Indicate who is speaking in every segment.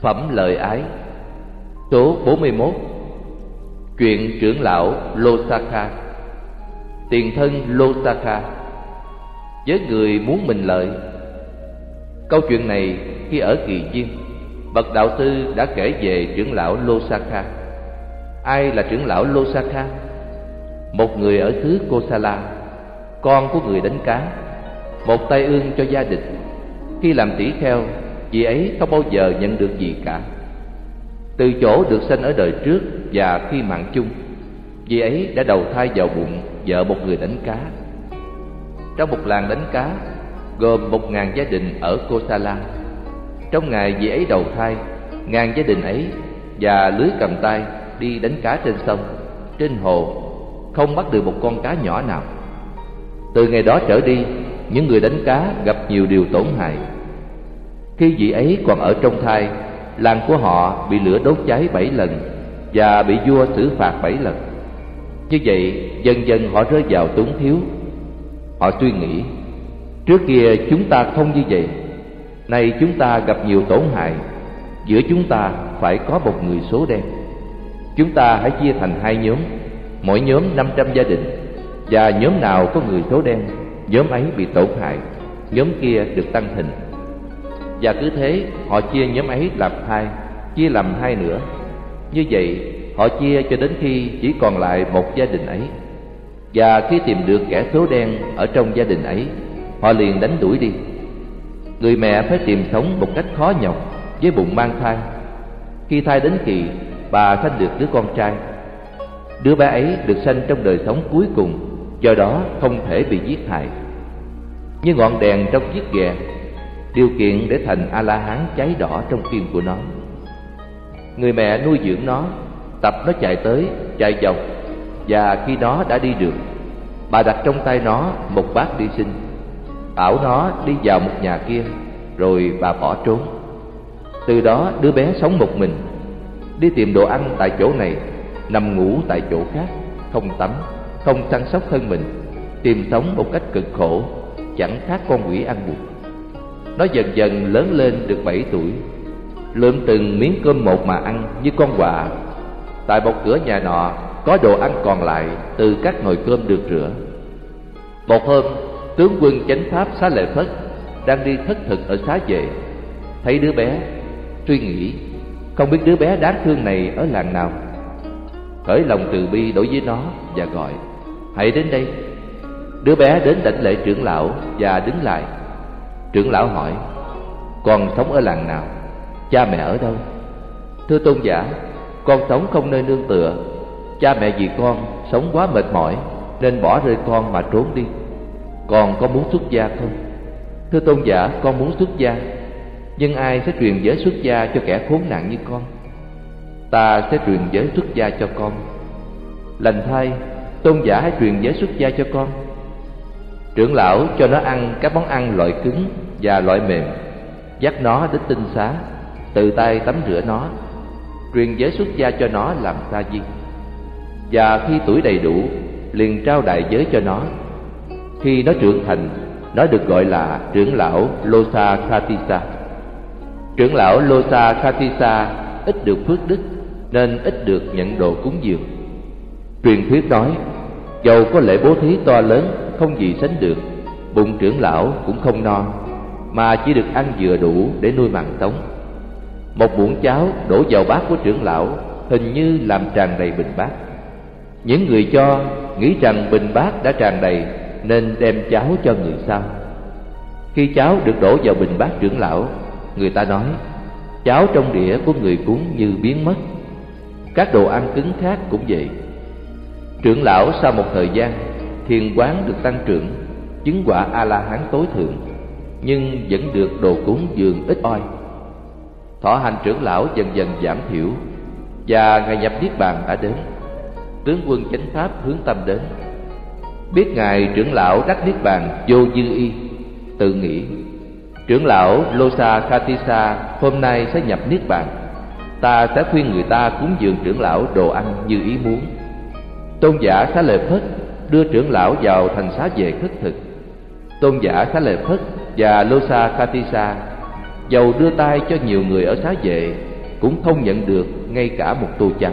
Speaker 1: Phẩm lợi ái. Số 41 Chuyện trưởng lão Lotaka, Tiền thân Lotaka, Với người muốn mình lợi. Câu chuyện này khi ở Kỳ Viên Bậc đạo sư đã kể về trưởng lão Losaka Ai là trưởng lão Losaka? Một người ở xứ Kosala, Con của người đánh cá, Một tay ương cho gia đình Khi làm tỷ kheo vì ấy không bao giờ nhận được gì cả. Từ chỗ được sanh ở đời trước Và khi mạng chung vì ấy đã đầu thai vào bụng Vợ một người đánh cá. Trong một làng đánh cá, Gồm một ngàn gia đình ở Kosala. Trong ngày vị ấy đầu thai, Ngàn gia đình ấy Và lưới cầm tay đi đánh cá trên sông, Trên hồ, Không bắt được một con cá nhỏ nào. Từ ngày đó trở đi, Những người đánh cá gặp nhiều điều tổn hại khi vị ấy còn ở trong thai, làng của họ bị lửa đốt cháy bảy lần và bị vua xử phạt bảy lần. Như vậy, dần dần họ rơi vào túng thiếu. Họ suy nghĩ, trước kia chúng ta không như vậy, nay chúng ta gặp nhiều tổn hại, giữa chúng ta phải có một người số đen. Chúng ta hãy chia thành hai nhóm, mỗi nhóm năm trăm gia đình, và nhóm nào có người số đen, nhóm ấy bị tổn hại, nhóm kia được tăng hình. Và cứ thế, họ chia nhóm ấy làm hai, Chia làm hai nữa Như vậy, họ chia cho đến khi chỉ còn lại một gia đình ấy. Và khi tìm được kẻ số đen ở trong gia đình ấy, Họ liền đánh đuổi đi. Người mẹ phải tìm sống một cách khó nhọc, Với bụng mang thai. Khi thai đến kỳ, Bà sanh được đứa con trai. Đứa bé ấy được sanh trong đời sống cuối cùng, Do đó không thể bị giết hại. Như ngọn đèn trong chiếc ghè điều kiện để thành a la hán cháy đỏ trong tim của nó. Người mẹ nuôi dưỡng nó, tập nó chạy tới, chạy vòng và khi nó đã đi được bà đặt trong tay nó một bát đi sinh bảo nó đi vào một nhà kia, rồi bà bỏ trốn. Từ đó, đứa bé sống một mình, đi tìm đồ ăn tại chỗ này, nằm ngủ tại chỗ khác, không tắm, không săn sóc thân mình, tìm sống một cách cực khổ, chẳng khác con quỷ ăn buộc nó dần dần lớn lên được 7 tuổi. Lượm từng miếng cơm một mà ăn như con quạ. Tại một cửa nhà nọ, có đồ ăn còn lại từ các nồi cơm được rửa. Một hôm, tướng quân chánh pháp xá lệ phất Đang đi thất thực ở xá về Thấy đứa bé Suy nghĩ, Không biết đứa bé đáng thương này ở làng nào? Khởi lòng từ bi đối với nó và gọi, Hãy đến đây. Đứa bé đến đảnh lễ trưởng lão và đứng lại. Trưởng lão hỏi, Con sống ở làng nào? Cha mẹ ở đâu? Thưa tôn giả, Con sống không nơi nương tựa Cha mẹ vì con sống quá mệt mỏi Nên bỏ rơi con mà trốn đi Con có muốn xuất gia không? Thưa tôn giả, con muốn xuất gia, Nhưng ai sẽ truyền giới xuất gia cho kẻ khốn nạn như con? Ta sẽ truyền giới xuất gia cho con Lành thay, Tôn giả hãy truyền giới xuất gia cho con Trưởng lão cho nó ăn các món ăn loại cứng và loại mềm, Dắt nó đến tinh xá, Tự tay tắm rửa nó, Truyền giới xuất gia cho nó làm sa di. Và khi tuổi đầy đủ, liền trao đại giới cho nó. Khi nó trưởng thành, Nó được gọi là trưởng lão Losa Khatisa. Trưởng lão Losa Khatisa ít được phước đức Nên ít được nhận đồ cúng dường. Truyền thuyết nói, Dầu có lễ bố thí to lớn không gì sánh được. Bụng trưởng lão cũng không no, mà chỉ được ăn vừa đủ để nuôi mạng sống một muỗng cháo đổ vào bát của trưởng lão, hình như làm tràn đầy bình bát. Những người cho nghĩ rằng bình bát đã tràn đầy, nên đem cháo cho người sau. Khi cháo được đổ vào bình bát trưởng lão, người ta nói, cháo trong đĩa của người cúng như biến mất. Các đồ ăn cứng khác cũng vậy. Trưởng lão sau một thời gian thiền quán được tăng trưởng, chứng quả a la hán tối thượng, nhưng vẫn được đồ cúng dường ít oi. Thọ hành trưởng lão dần dần giảm thiểu, và ngày nhập niết bàn đã đến. Tướng quân chánh pháp hướng tâm đến. Biết ngài trưởng lão đắc niết bàn vô dư y, tự nghĩ, trưởng lão losa khatisa hôm nay sẽ nhập niết bàn. Ta sẽ khuyên người ta cúng dường trưởng lão đồ ăn như ý muốn. Tôn giả xá lợi phất đưa trưởng lão vào thành xá về khất thực. Tôn giả xá lợi phất và losa khatisa Dầu đưa tay cho nhiều người ở xá vệ, Cũng không nhận được ngay cả một tô cháo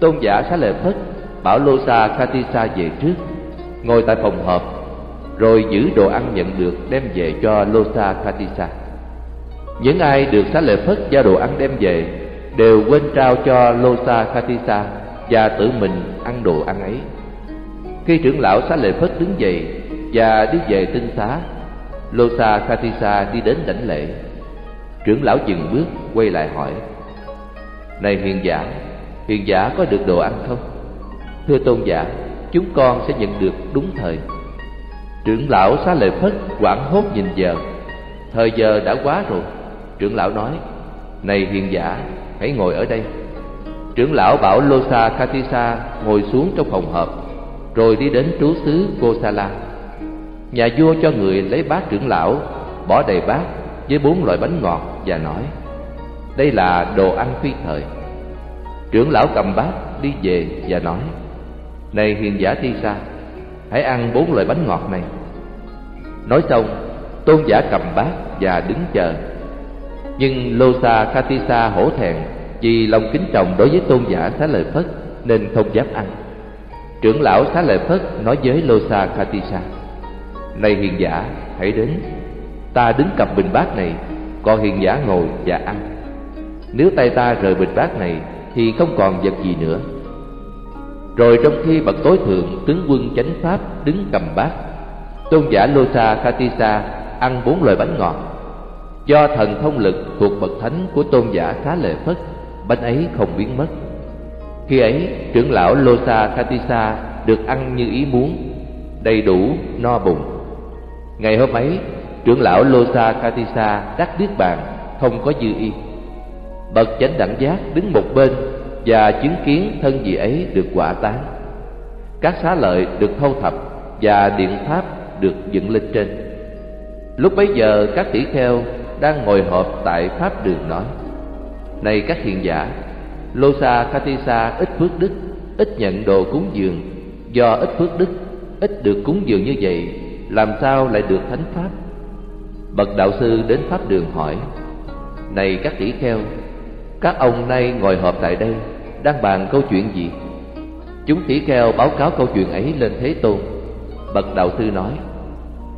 Speaker 1: Tôn giả xá lợi Phất bảo Lô Sa Khatisa về trước, Ngồi tại phòng họp, Rồi giữ đồ ăn nhận được đem về cho Lô Sa Khatisa Những ai được xá lợi Phất giao đồ ăn đem về Đều quên trao cho Lô Sa Khatisa Và tự mình ăn đồ ăn ấy. Khi trưởng lão xá lợi Phất đứng dậy Và đi về tinh xá, Lô Sa Khatisa đi đến đảnh lễ. Trưởng lão dừng bước, quay lại hỏi, Này hiền giả Hiền giả có được đồ ăn không? Thưa tôn giả, Chúng con sẽ nhận được đúng thời. Trưởng lão xá lợi phất hoảng hốt nhìn giờ Thời giờ đã quá rồi. Trưởng lão nói, Này hiền giả, hãy ngồi ở đây. Trưởng lão bảo Lô Sa Khatisa ngồi xuống trong phòng họp. Rồi đi đến trú xứ Kosala Nhà vua cho người lấy bát trưởng lão, Bỏ đầy bát với bốn loại bánh ngọt Và nói, Đây là đồ ăn phi thời. Trưởng lão cầm bát đi về và nói, Này hiền giả thi sa, Hãy ăn bốn loại bánh ngọt này. Nói xong, Tôn giả cầm bát và đứng chờ. Nhưng Lô Sa Khatisa hổ thẹn Vì lòng kính trọng đối với tôn giả xá lợi Phất Nên không dám ăn. Trưởng lão xá lợi Phất nói với Lô Sa Khatisa Này hiền giả, hãy đến. Ta đứng cầm bình bát này Còn hiền giả ngồi và ăn. Nếu tay ta rời bình bát này, Thì không còn vật gì nữa. Rồi trong khi bậc tối thượng Tướng quân chánh pháp đứng cầm bát, Tôn giả Lô Sa Khatisa ăn bốn loại bánh ngọt. Do thần thông lực thuộc bậc thánh của tôn giả Xá Lệ Phất, Bánh ấy không biến mất. Khi ấy, trưởng lão Losa Katisa được ăn như ý muốn, Đầy đủ, no bụng. Ngày hôm ấy, trưởng lão Losa Katisa đắc niết bàn, không có dư y. Bậc chánh đẳng giác đứng một bên và chứng kiến thân vị ấy được quả tán. Các xá lợi được thâu thập và điện pháp được dựng lên trên. Lúc bấy giờ, các tỷ kheo đang ngồi họp tại pháp đường nói, này các hiền giả lô sa khatisa ít phước đức, ít nhận đồ cúng dường. Do ít phước đức, ít được cúng dường như vậy, làm sao lại được thánh pháp? Bậc đạo sư đến pháp đường hỏi, này các tỷ kheo, các ông nay ngồi họp tại đây, đang bàn câu chuyện gì? Chúng tỷ kheo báo cáo câu chuyện ấy lên thế tôn. Bậc đạo sư nói,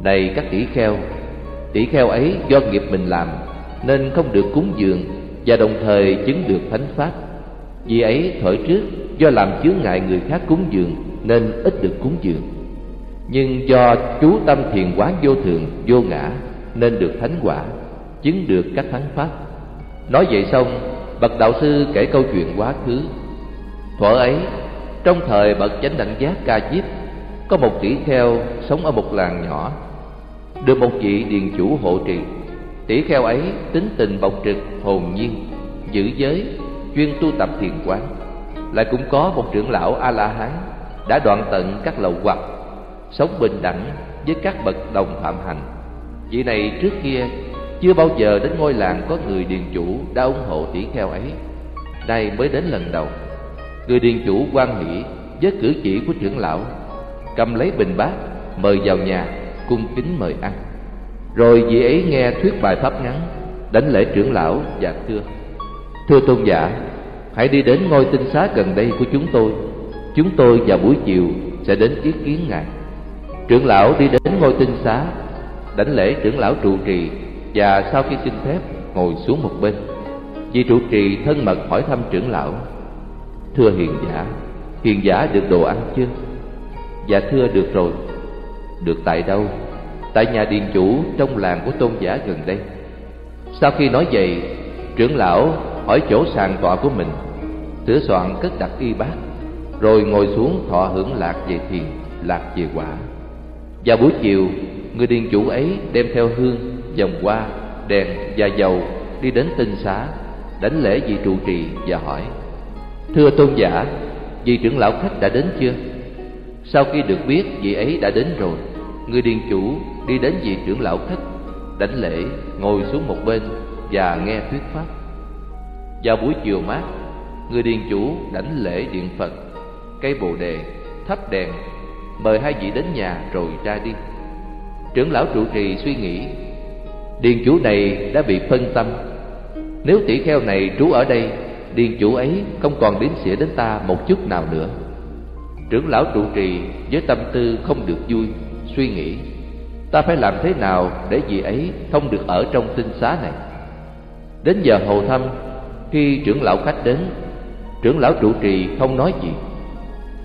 Speaker 1: này các tỷ kheo tỷ kheo ấy do nghiệp mình làm, nên không được cúng dường và đồng thời chứng được thánh pháp vì ấy thời trước, do làm chướng ngại người khác cúng dường, nên ít được cúng dường. Nhưng do chú tâm thiền quán vô thường, vô ngã, nên được thánh quả, chứng được các thánh pháp. Nói vậy xong, bậc đạo sư kể câu chuyện quá khứ. Thuở ấy, trong thời bậc chánh đẳng giác ca diếp, có một tỷ kheo sống ở một làng nhỏ, được một vị điền chủ hộ trì. Tỷ kheo ấy tính tình bộc trực, hồn nhiên, giữ giới chuyên tu tập thiền quán. Lại cũng có một trưởng lão a la hán đã đoạn tận các lậu hoặc sống bình đẳng với các bậc đồng phạm hành vị này trước kia chưa bao giờ đến ngôi làng có người điền chủ đã ủng hộ tỷ kheo ấy. Nay mới đến lần đầu, người điền chủ quan hỷ với cử chỉ của trưởng lão, cầm lấy bình bát, mời vào nhà cung kính mời ăn. Rồi vị ấy nghe thuyết bài pháp ngắn đánh lễ trưởng lão và thưa thưa tôn giả, hãy đi đến ngôi tinh xá gần đây của chúng tôi. Chúng tôi vào buổi chiều sẽ đến ý kiến ngài. Trưởng lão đi đến ngôi tinh xá, đảnh lễ trưởng lão trụ trì và sau khi xin phép ngồi xuống một bên. Vị trụ trì thân mật hỏi thăm trưởng lão, thưa hiền giả hiền giả được đồ ăn chưa? Dạ thưa, được rồi. Được tại đâu? Tại nhà điền chủ trong làng của tôn giả gần đây. Sau khi nói vậy, trưởng lão hỏi chỗ sàn tọa của mình, sửa soạn cất đặt y bát, rồi ngồi xuống thọ hưởng lạc về thiền, lạc về quả. Vào buổi chiều, người điền chủ ấy đem theo hương, vòng hoa, đèn và dầu đi đến tinh xá đánh lễ vị trụ trì và hỏi, thưa tôn giả, vị trưởng lão khách đã đến chưa? Sau khi được biết vị ấy đã đến rồi, người điền chủ đi đến vị trưởng lão khách đánh lễ, ngồi xuống một bên và nghe thuyết pháp vào buổi chiều mát, người điền chủ đảnh lễ điện phật. Cây bồ đề thắp đèn, mời hai vị đến nhà rồi ra đi. Trưởng lão trụ trì suy nghĩ, Điền chủ này đã bị phân tâm. Nếu tỷ kheo này trú ở đây, Điền chủ ấy không còn đến xỉa đến ta một chút nào nữa. Trưởng lão trụ trì với tâm tư không được vui, Suy nghĩ, Ta phải làm thế nào để vị ấy không được ở trong tinh xá này? Đến giờ hầu thăm khi trưởng lão khách đến, Trưởng lão trụ trì không nói gì.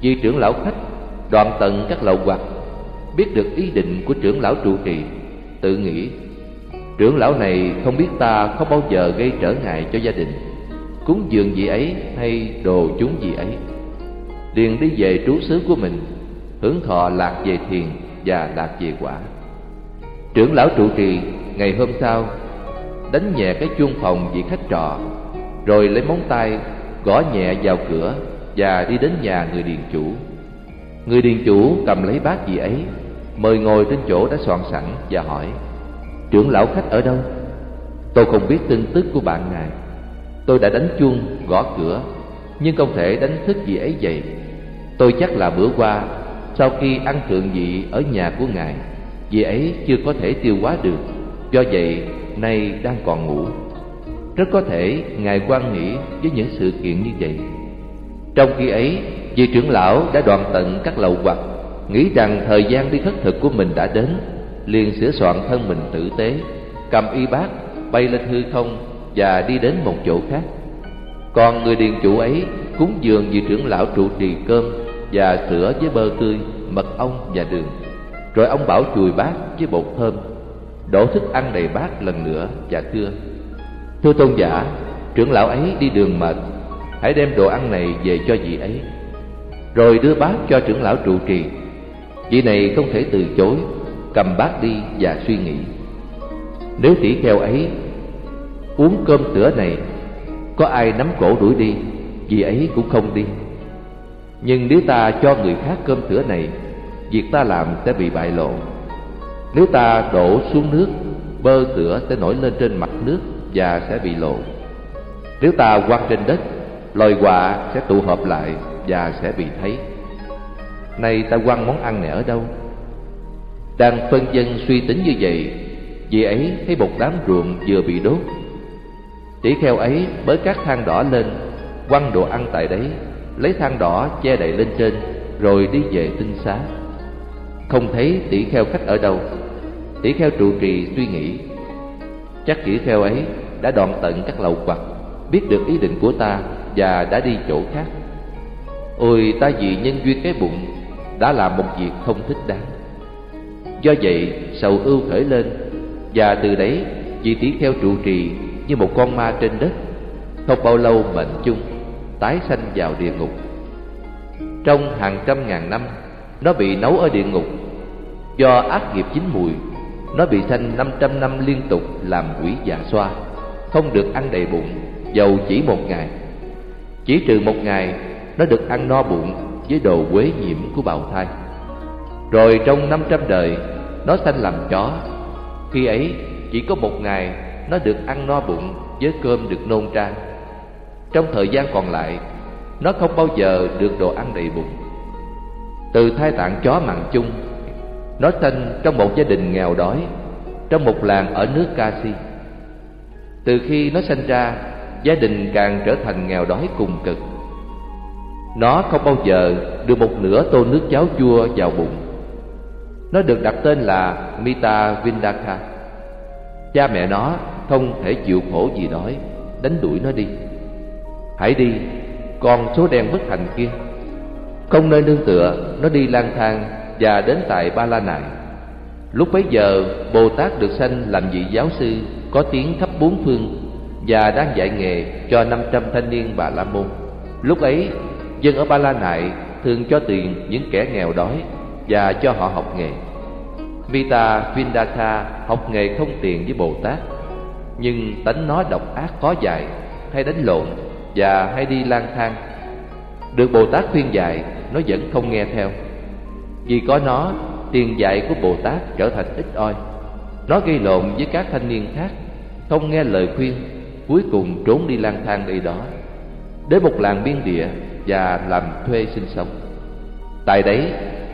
Speaker 1: Vì trưởng lão khách đoạn tận các lậu hoặc Biết được ý định của trưởng lão trụ trì, Tự nghĩ, Trưởng lão này không biết ta không bao giờ gây trở ngại cho gia đình, Cúng dường gì ấy hay đồ chúng gì ấy. Liền đi về trú xứ của mình, Hưởng thọ lạc về thiền và lạc về quả. Trưởng lão trụ trì ngày hôm sau, Đánh nhẹ cái chuông phòng vị khách trọ rồi lấy móng tay gõ nhẹ vào cửa Và đi đến nhà người điền chủ. Người điền chủ cầm lấy bát gì ấy Mời ngồi trên chỗ đã soạn sẵn và hỏi Trưởng lão khách ở đâu? Tôi không biết tin tức của bạn ngài. Tôi đã đánh chuông, gõ cửa Nhưng không thể đánh thức gì ấy dậy Tôi chắc là bữa qua Sau khi ăn thượng vị ở nhà của ngài Vị ấy chưa có thể tiêu hóa được Do vậy nay đang còn ngủ. Rất có thể ngài quan nghĩ với những sự kiện như vậy. Trong khi ấy, Vị trưởng lão đã đoạn tận các lậu hoặc Nghĩ rằng thời gian đi khất thực của mình đã đến, liền sửa soạn thân mình tử tế, cầm y bát, bay lên hư không và đi đến một chỗ khác. Còn người điền chủ ấy cúng dường vị trưởng lão trụ trì cơm và sữa với bơ tươi, mật ong và đường. Rồi ông bảo chùi bát với bột thơm, đổ thức ăn đầy bát lần nữa và thưa thưa tôn giả, trưởng lão ấy đi đường mệt. Hãy đem đồ ăn này về cho vị ấy. Rồi đưa bát cho trưởng lão trụ trì. Vị này không thể từ chối, cầm bát đi và suy nghĩ. Nếu tỷ kheo ấy uống cơm sữa này, có ai nắm cổ đuổi đi, vị ấy cũng không đi. Nhưng nếu ta cho người khác cơm sữa này, việc ta làm sẽ bị bại lộ. Nếu ta đổ xuống nước, bơ sữa sẽ nổi lên trên mặt nước và sẽ bị lộ. Nếu ta quăng trên đất, loài quạ sẽ tụ hợp lại và sẽ bị thấy. Nay ta quăng món ăn này ở đâu? Đang phân dân suy tính như vậy, Vì ấy thấy một đám ruộng vừa bị đốt. Tỷ kheo ấy bới các than đỏ lên, Quăng đồ ăn tại đấy, Lấy than đỏ che đậy lên trên, Rồi đi về tinh xá. Không thấy tỷ kheo khách ở đâu, Tỷ kheo trụ trì suy nghĩ. Chắc tỷ kheo ấy đã đoạn tận các lầu quặc Biết được ý định của ta Và đã đi chỗ khác. Ôi, ta vì nhân duyên cái bụng, Đã làm một việc không thích đáng. Do vậy, sầu ưu khởi lên, Và từ đấy vị tỷ kheo trụ trì như một con ma trên đất, Không bao lâu mệnh chung, Tái sanh vào địa ngục. Trong hàng trăm ngàn năm, Nó bị nấu ở địa ngục. Do ác nghiệp chín mùi, Nó bị sanh năm trăm năm liên tục làm quỷ dạ xoa. Không được ăn đầy bụng, Dầu chỉ một ngày. Chỉ trừ một ngày, Nó được ăn no bụng với đồ quế nhiễm của bào thai. Rồi trong năm trăm đời, Nó sanh làm chó. Khi ấy, chỉ có một ngày, Nó được ăn no bụng với cơm được nôn ra. Trong thời gian còn lại, Nó không bao giờ được đồ ăn đầy bụng. Từ thai tạng chó mặn chung, Nó sanh trong một gia đình nghèo đói, Trong một làng ở nước Kasi từ khi nó sanh ra, Gia đình càng trở thành nghèo đói cùng cực. Nó không bao giờ được một nửa tô nước cháo chua vào bụng. Nó được đặt tên là Mita Vindaka. Cha mẹ nó không thể chịu khổ gì đói, Đánh đuổi nó đi. Hãy đi Con số đen bất hạnh kia. Không nơi nương tựa, Nó đi lang thang Và đến tại Ba La Nại Lúc bấy giờ Bồ Tát được sanh làm vị giáo sư Có tiếng khắp bốn phương Và đang dạy nghề cho 500 thanh niên Bà La Môn Lúc ấy Dân ở Ba La Nại thường cho tiền những kẻ nghèo đói và cho họ học nghề. Vita Vindaka học nghề không tiền với Bồ Tát, nhưng tánh nó độc ác khó dạy, hay đánh lộn và hay đi lang thang. Được Bồ Tát khuyên dạy, nó vẫn không nghe theo. Vì có nó, tiền dạy của Bồ Tát trở thành ít oi. Nó gây lộn với các thanh niên khác, không nghe lời khuyên, cuối cùng trốn đi lang thang đây đó, đến một làng biên địa và làm thuê sinh sống. Tại đấy,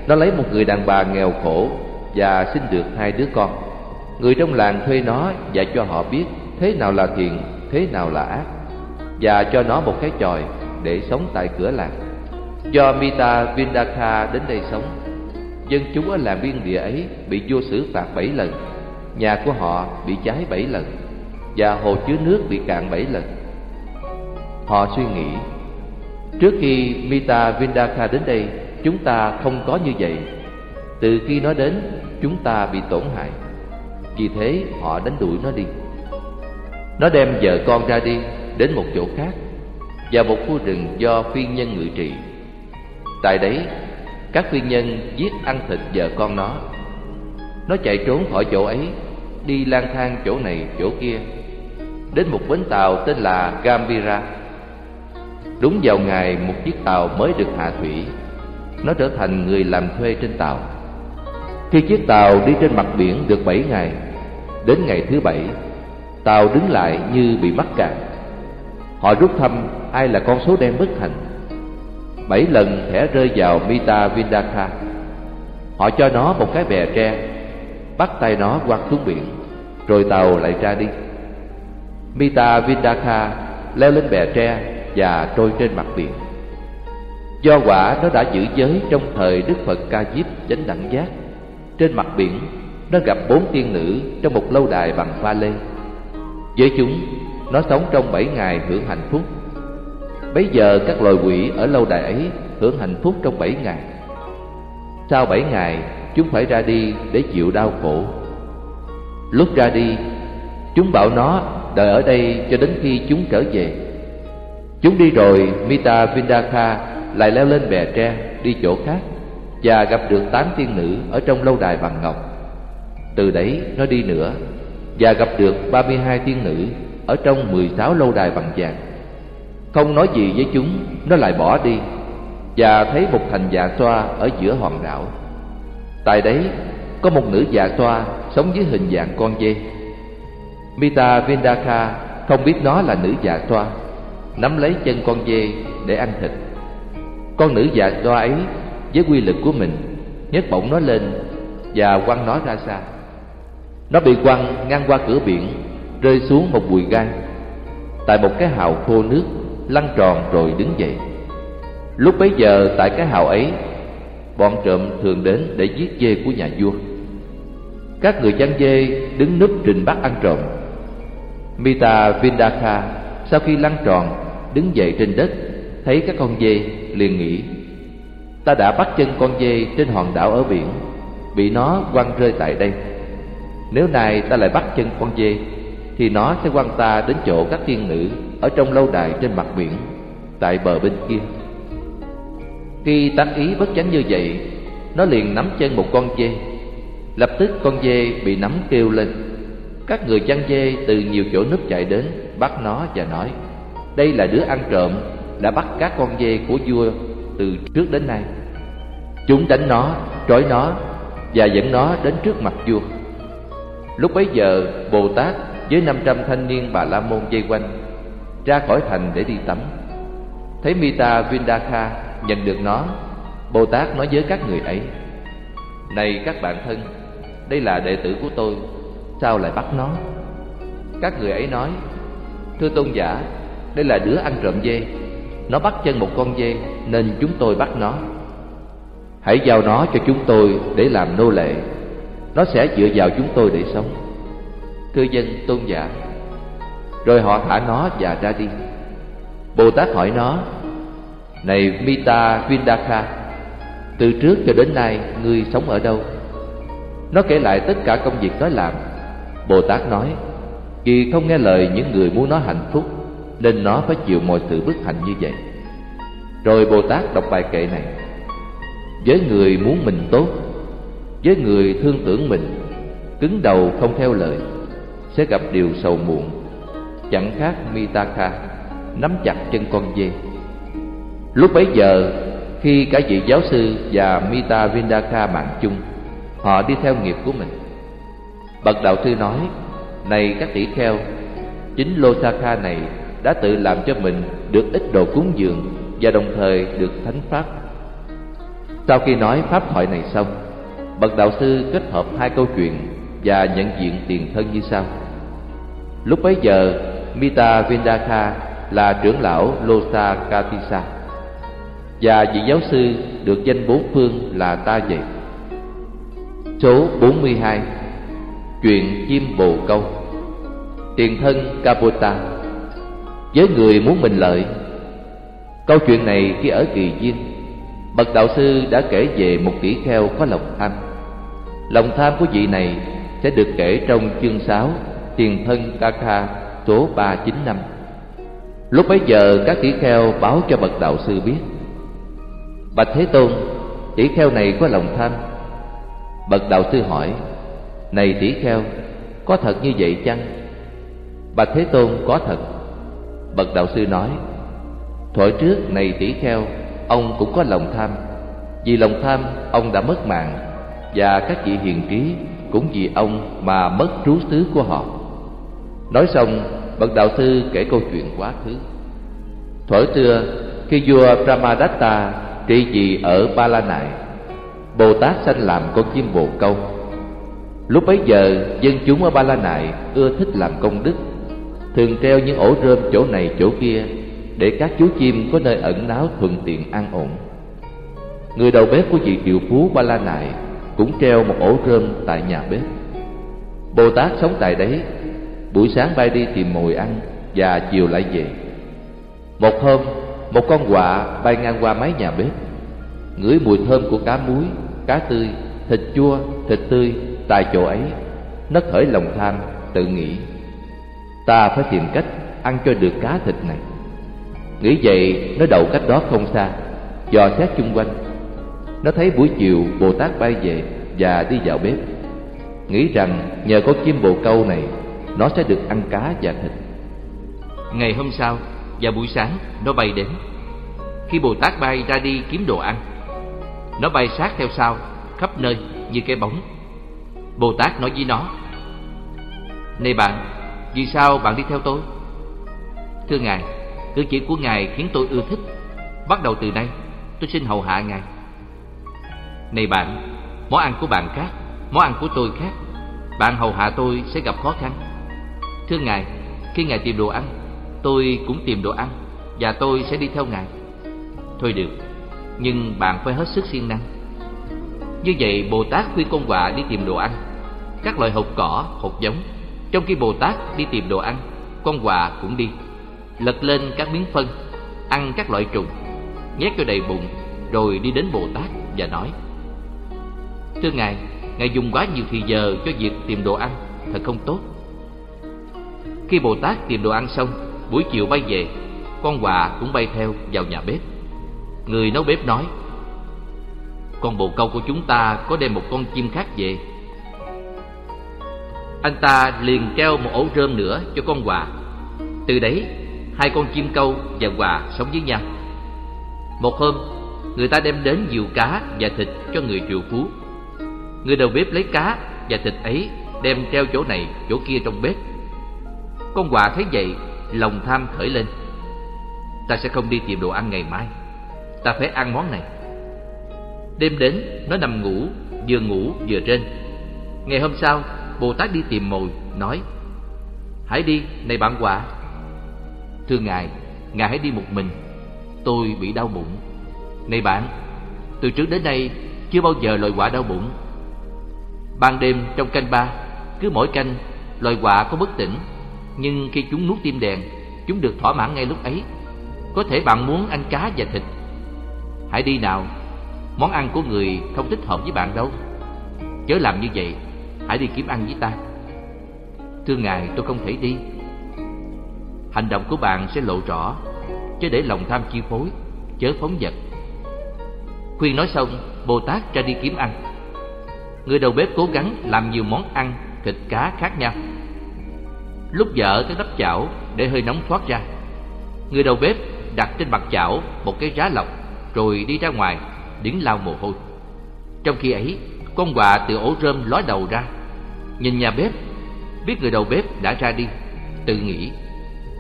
Speaker 1: nó lấy một người đàn bà nghèo khổ và sinh được hai đứa con Người trong làng thuê nó dạy cho họ biết thế nào là thiện, thế nào là ác Và cho nó một cái chòi để sống tại cửa làng Do Mita Vindaka đến đây sống Dân chúng ở làng biên địa ấy bị vua xử phạt bảy lần, Nhà của họ bị cháy bảy lần, Và hồ chứa nước bị cạn bảy lần. Họ suy nghĩ, Trước khi Mita Vindaka đến đây, Chúng ta không có như vậy. Từ khi nó đến, Chúng ta bị tổn hại. Vì thế họ đánh đuổi nó đi. Nó đem vợ con ra đi, Đến một chỗ khác, Và một khu rừng do phiên nhân ngự trị. Tại đấy các phiên nhân giết ăn thịt vợ con nó. Nó chạy trốn khỏi chỗ ấy, Đi lang thang chỗ này, chỗ kia, Đến một bến tàu tên là Gambira. Đúng vào ngày một chiếc tàu mới được hạ thủy, Nó trở thành người làm thuê trên tàu. Khi chiếc tàu đi trên mặt biển được bảy ngày, Đến ngày thứ bảy, Tàu đứng lại như bị mắc cạn. Họ rút thăm ai là con số đen bất thành Bảy lần thẻ rơi vào Mita Vindaka Họ cho nó một cái bè tre Bắt tay nó quăng xuống biển Rồi tàu lại ra đi Mita Vindaka leo lên bè tre và trôi trên mặt biển. Do quả nó đã giữ giới trong thời Đức Phật Ca Diếp chánh đẳng giác. Trên mặt biển, nó gặp bốn tiên nữ trong một lâu đài bằng pha lê. Với chúng, nó sống trong bảy ngày hưởng hạnh phúc. Bây giờ các loài quỷ ở lâu đài ấy hưởng hạnh phúc trong bảy ngày. Sau bảy ngày, chúng phải ra đi để chịu đau khổ. Lúc ra đi, chúng bảo nó đợi ở đây cho đến khi chúng trở về. Chúng đi rồi, Mita Vindaka lại leo lên bè tre đi chỗ khác và gặp được tám tiên nữ ở trong lâu đài bằng ngọc. Từ đấy nó đi nữa và gặp được ba mươi hai tiên nữ ở trong mười sáu lâu đài bằng vàng. Không nói gì với chúng, nó lại bỏ đi và thấy một thành dạ xoa ở giữa hòn đảo. Tại đấy có một nữ dạ xoa sống dưới hình dạng con dê. Mita Vindaka không biết nó là nữ dạ xoa nắm lấy chân con dê để ăn thịt. Con nữ dạ già xoa ấy với quy lực của mình nhấc bổng nó lên và quăng nó ra xa. Nó bị quăng ngang qua cửa biển, rơi xuống một bụi gai. Tại một cái hào khô nước, lăn tròn rồi đứng dậy. Lúc bấy giờ tại cái hào ấy, bọn trộm thường đến để giết dê của nhà vua. Các người chăn dê đứng núp trình bắt ăn trộm. Mita Vindaka sau khi lăn tròn đứng dậy trên đất thấy các con dê liền nghĩ ta đã bắt chân con dê trên hòn đảo ở biển bị nó quăng rơi tại đây nếu nay ta lại bắt chân con dê thì nó sẽ quăng ta đến chỗ các thiên nữ ở trong lâu đài trên mặt biển, tại bờ bên kia. Khi tác ý bất chánh như vậy, nó liền nắm chân một con dê. Lập tức con dê bị nắm kêu lên. Các người chăn dê từ nhiều chỗ núp chạy đến, bắt nó và nói, đây là đứa ăn trộm đã bắt các con dê của vua từ trước đến nay. Chúng đánh nó, trói nó và dẫn nó đến trước mặt vua. Lúc bấy giờ, bồ tát với năm trăm thanh niên bà la môn dây quanh ra khỏi thành để đi tắm. Thấy mita vindaka nhận được nó, bồ tát nói với các người ấy, này các bạn thân, đây là đệ tử của tôi, sao lại bắt nó? Các người ấy nói, thưa tôn giả, đây là đứa ăn trộm dê. Nó bắt chân một con dê Nên chúng tôi bắt nó. Hãy giao nó cho chúng tôi để làm nô lệ. Nó sẽ dựa vào chúng tôi để sống. Thưa dân tôn giả rồi họ thả nó và ra đi. Bồ Tát hỏi nó, Này Mita Vindaka, Từ trước cho đến nay ngươi sống ở đâu? Nó kể lại tất cả công việc nó làm. Bồ Tát nói, Vì không nghe lời những người muốn nó hạnh phúc, nên nó phải chịu mọi sự bất hạnh như vậy. Rồi bồ tát đọc bài kệ này, với người muốn mình tốt, với người thương tưởng mình, cứng đầu không theo lời, sẽ gặp điều sầu muộn chẳng khác mitaka nắm chặt chân con dê lúc bấy giờ khi cả vị giáo sư và mita vindaka mạng chung họ đi theo nghiệp của mình bậc đạo sư nói này các tỷ kheo chính losaka này đã tự làm cho mình được ít đồ cúng dường và đồng thời được thánh pháp. Sau khi nói pháp thoại này xong, bậc đạo sư kết hợp hai câu chuyện và nhận diện tiền thân như sau. Lúc bấy giờ, Mita Vendaka là trưởng lão Losa Katisa và vị giáo sư được danh bốn phương là ta vậy. Số 42 Chuyện chim bồ câu. Tiền thân Kapota Với người muốn mình lợi Câu chuyện này khi ở Kỳ viên Bậc đạo sư đã kể về một tỷ kheo có lòng tham. Lòng tham của vị này sẽ được kể trong chương 6 Tiền thân Kaka số 395 Lúc bấy giờ các tỷ kheo báo cho bậc đạo sư biết. Bạch Thế Tôn, tỷ kheo này có lòng tham? Bậc đạo sư hỏi Này tỷ kheo, có thật như vậy chăng? Bạch Thế Tôn có thật. Bậc đạo sư nói Thuở trước này tỷ kheo Ông cũng có lòng tham. Vì lòng tham ông đã mất mạng Và các vị hiền trí Cũng vì ông mà mất trú xứ của họ. Nói xong Bậc đạo sư kể câu chuyện quá khứ. Thuở xưa, Khi vua Brahmadatta trị vì ở Ba La Nại Bồ Tát sanh làm con chim bồ câu. Lúc bấy giờ, dân chúng ở Ba La Nại ưa thích làm công đức, Thường treo những ổ rơm chỗ này chỗ kia Để các chú chim có nơi ẩn náu thuận tiện an ổn. Người đầu bếp của vị triệu phú Ba La Nại Cũng treo một ổ rơm tại nhà bếp. Bồ Tát sống tại đấy Buổi sáng bay đi tìm mồi ăn Và chiều lại về Một hôm Một con quạ bay ngang qua mái nhà bếp ngửi mùi thơm của cá muối, cá tươi, thịt chua, thịt tươi tại chỗ ấy, nó khởi lòng tham, tự nghĩ ta phải tìm cách ăn cho được cá thịt này. Nghĩ vậy, nó đậu cách đó không xa, dò xét chung quanh. Nó thấy buổi chiều Bồ Tát bay về và đi vào bếp. Nghĩ rằng nhờ có chim bồ câu này, nó sẽ được ăn cá và thịt. Ngày hôm sau, và buổi sáng, nó bay đến. Khi Bồ Tát bay ra đi kiếm đồ ăn, nó bay sát theo sau, khắp nơi như cái bóng. Bồ Tát nói với nó: "Này bạn, vì sao bạn đi theo tôi?" "Thưa ngài, cử chỉ của ngài khiến tôi ưa thích. Bắt đầu từ nay, tôi xin hầu hạ ngài." "Này bạn, món ăn của bạn khác, món ăn của tôi khác. Bạn hầu hạ tôi sẽ gặp khó khăn." "Thưa ngài, khi ngài tìm đồ ăn, tôi cũng tìm đồ ăn và tôi sẽ đi theo ngài." "Thôi được, nhưng bạn phải hết sức siêng năng. Như vậy Bồ Tát khuyên con quạ đi tìm đồ ăn, các loại hột cỏ, hột giống. Trong khi Bồ Tát đi tìm đồ ăn, con quạ cũng đi, lật lên các miếng phân, ăn các loại trùng, nhét cho đầy bụng, rồi đi đến Bồ Tát và nói: Thưa ngài, ngài dùng quá nhiều thời giờ cho việc tìm đồ ăn, thật không tốt. Khi Bồ Tát tìm đồ ăn xong, buổi chiều bay về, con quạ cũng bay theo vào nhà bếp. Người nấu bếp nói Con bồ câu của chúng ta có đem một con chim khác về. Anh ta liền treo một ổ rơm nữa cho con quà. Từ đấy hai con chim câu và quà sống với nhau. Một hôm người ta đem đến nhiều cá và thịt cho người triệu phú. Người đầu bếp lấy cá và thịt ấy đem treo chỗ này chỗ kia trong bếp. Con quạ thấy vậy, lòng tham khởi lên. Ta sẽ không đi tìm đồ ăn ngày mai. Ta phải ăn món này. Đêm đến, nó nằm ngủ, vừa ngủ vừa trên. Ngày hôm sau, bồ tát đi tìm mồi, nói, hãy đi, này bạn quả thưa ngài ngài hãy đi một mình. Tôi bị đau bụng. Này bạn, từ trước đến nay chưa bao giờ loài quả đau bụng. Ban đêm trong canh ba, cứ mỗi canh, loài quả có bất tỉnh nhưng khi chúng nuốt tim đèn, chúng được thỏa mãn ngay lúc ấy. Có thể bạn muốn ăn cá và thịt. Hãy đi nào. Món ăn của người không thích hợp với bạn đâu. Chớ làm như vậy. Hãy đi kiếm ăn với ta. Thưa ngài, tôi không thể đi. Hành động của bạn sẽ lộ rõ. Chớ để lòng tham chi phối. Chớ phóng vật. Khuyên nói xong Bồ Tát ra đi kiếm ăn. Người đầu bếp cố gắng làm nhiều món ăn, Thịt cá khác nhau. Lúc vợ tới đắp chảo Để hơi nóng thoát ra. Người đầu bếp đặt trên mặt chảo Một cái rá lọc rồi đi ra ngoài đứng lau mồ hôi. Trong khi ấy, con quạ từ ổ rơm ló đầu ra. Nhìn nhà bếp, biết người đầu bếp đã ra đi, tự nghĩ,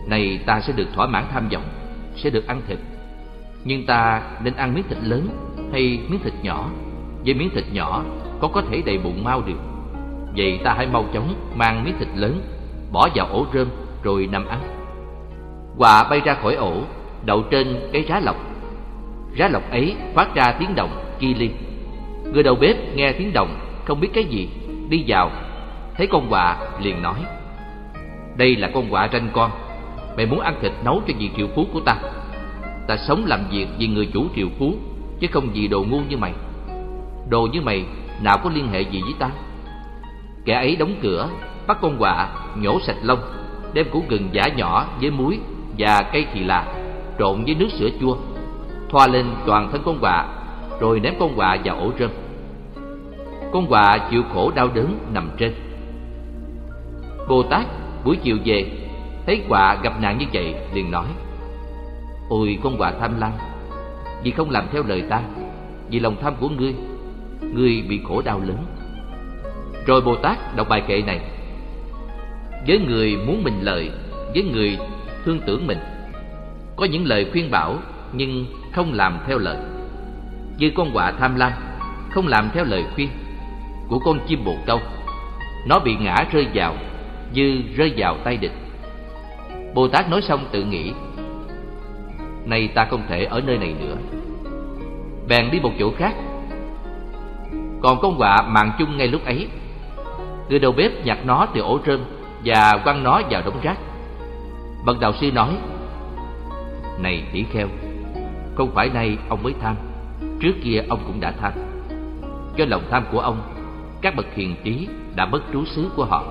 Speaker 1: này ta sẽ được thỏa mãn tham vọng, sẽ được ăn thịt. Nhưng ta nên ăn miếng thịt lớn hay miếng thịt nhỏ? Với miếng thịt nhỏ, có có thể đầy bụng mau được. Vậy ta hãy mau chóng mang miếng thịt lớn Bỏ vào ổ rơm rồi nằm ăn. Quạ bay ra khỏi ổ, Đậu trên cái rá lọc. Rá lọc ấy phát ra tiếng động ki ly Người đầu bếp nghe tiếng động, Không biết cái gì, Đi vào. Thấy con quạ liền nói, Đây là con quạ ranh con. Mày muốn ăn thịt nấu cho vị triệu phú của ta. Ta sống làm việc vì người chủ triệu phú, Chứ không vì đồ ngu như mày. Đồ như mày, nào có liên hệ gì với ta? Kẻ ấy đóng cửa Bắt con quạ nhổ sạch lông, Đem củ gừng giả nhỏ với muối Và cây thì là, Trộn với nước sữa chua, Thoa lên toàn thân con quạ, Rồi ném con quạ vào ổ rơm. Con quạ chịu khổ đau đớn nằm trên. Bồ Tát buổi chiều về, Thấy quạ gặp nạn như vậy liền nói, Ôi con quạ tham lam, Vì không làm theo lời ta, Vì lòng tham của ngươi Ngươi bị khổ đau lớn. Rồi Bồ Tát đọc bài kệ này với người muốn mình lợi Với người thương tưởng mình. Có những lời khuyên bảo, Nhưng không làm theo lời. Như con quạ tham lam, Không làm theo lời khuyên Của con chim bồ câu. Nó bị ngã rơi vào, Như rơi vào tay địch. Bồ Tát nói xong tự nghĩ, Nay ta không thể ở nơi này nữa. Bèn đi một chỗ khác. Còn con quạ mạng chung ngay lúc ấy. Người đầu bếp nhặt nó từ ổ rơm và quăng nó vào đống rác. Bậc đạo sư nói, Này tỷ kheo, Không phải nay ông mới tham, Trước kia ông cũng đã tham. Do lòng tham của ông, Các bậc hiền trí đã mất trú xứ của họ.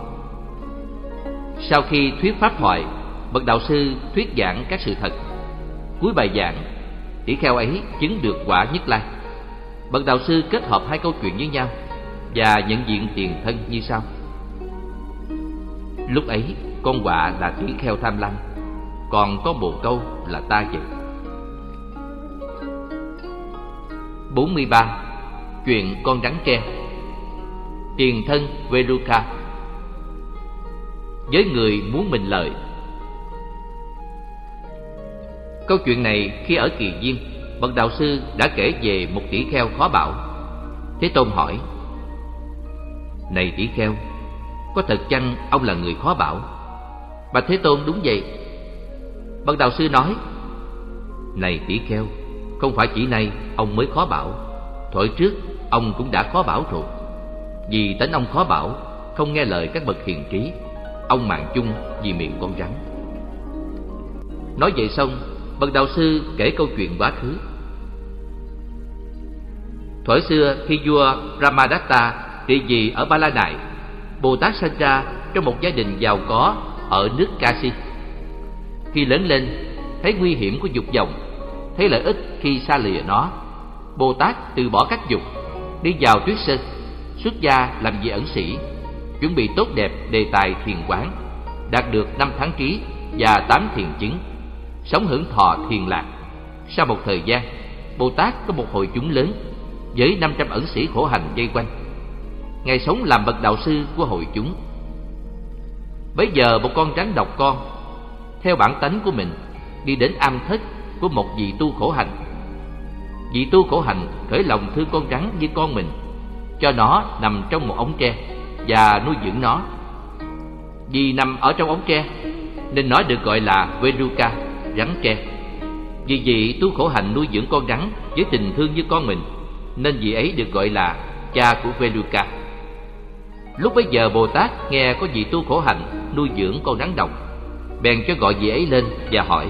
Speaker 1: Sau khi thuyết pháp thoại, Bậc đạo sư thuyết giảng các sự thật. Cuối bài giảng Tỷ kheo ấy chứng được quả nhất lai. Bậc đạo sư kết hợp hai câu chuyện với nhau Và nhận diện tiền thân như sau. Lúc ấy, con quạ là tỷ kheo tham lam. Còn có bồ câu là ta vậy. 43. Chuyện con rắn tre. Tiền thân Veluka Với người muốn mình lợi Câu chuyện này khi ở Kỳ Diên Bậc đạo sư đã kể về một tỷ kheo khó bảo. Thế Tôn hỏi, Này tỷ kheo có thật chăng ông là người khó bảo? Bạch Thế Tôn đúng vậy. Bậc đạo sư nói, Này tỷ kheo, Không phải chỉ nay ông mới khó bảo Thổi trước ông cũng đã khó bảo rồi. Vì tánh ông khó bảo, Không nghe lời các bậc hiền trí, Ông mạng chung vì miệng con rắn. Nói vậy xong, Bậc đạo sư kể câu chuyện quá khứ. Thuở xưa khi vua Ramadatta trị vì ở Ba La Nại Bồ Tát sinh ra trong một gia đình giàu có ở nước Kashi Khi lớn lên thấy nguy hiểm của dục vọng Thấy lợi ích khi xa lìa nó Bồ Tát từ bỏ các dục Đi vào tuyết sơn Xuất gia làm vị ẩn sĩ Chuẩn bị tốt đẹp đề tài thiền quán Đạt được năm tháng trí và tám thiền chứng sống hưởng thọ thiền lạc. Sau một thời gian, Bồ Tát có một hội chúng lớn với 500 ẩn sĩ khổ hành dây quanh. Ngài sống làm bậc đạo sư của hội chúng. Bấy giờ một con rắn độc con, theo bản tánh của mình, đi đến am thất của một vị tu khổ hành. Vị tu khổ hành khởi lòng thương con rắn như con mình, cho nó nằm trong một ống tre và nuôi dưỡng nó. Vì nằm ở trong ống tre, nên nó được gọi là Veruca rắn tre Vì vị tu khổ hạnh nuôi dưỡng con rắn với tình thương như con mình Nên vị ấy được gọi là cha của Veluka Lúc bấy giờ Bồ Tát nghe có vị tu khổ hạnh nuôi dưỡng con rắn độc Bèn cho gọi vị ấy lên và hỏi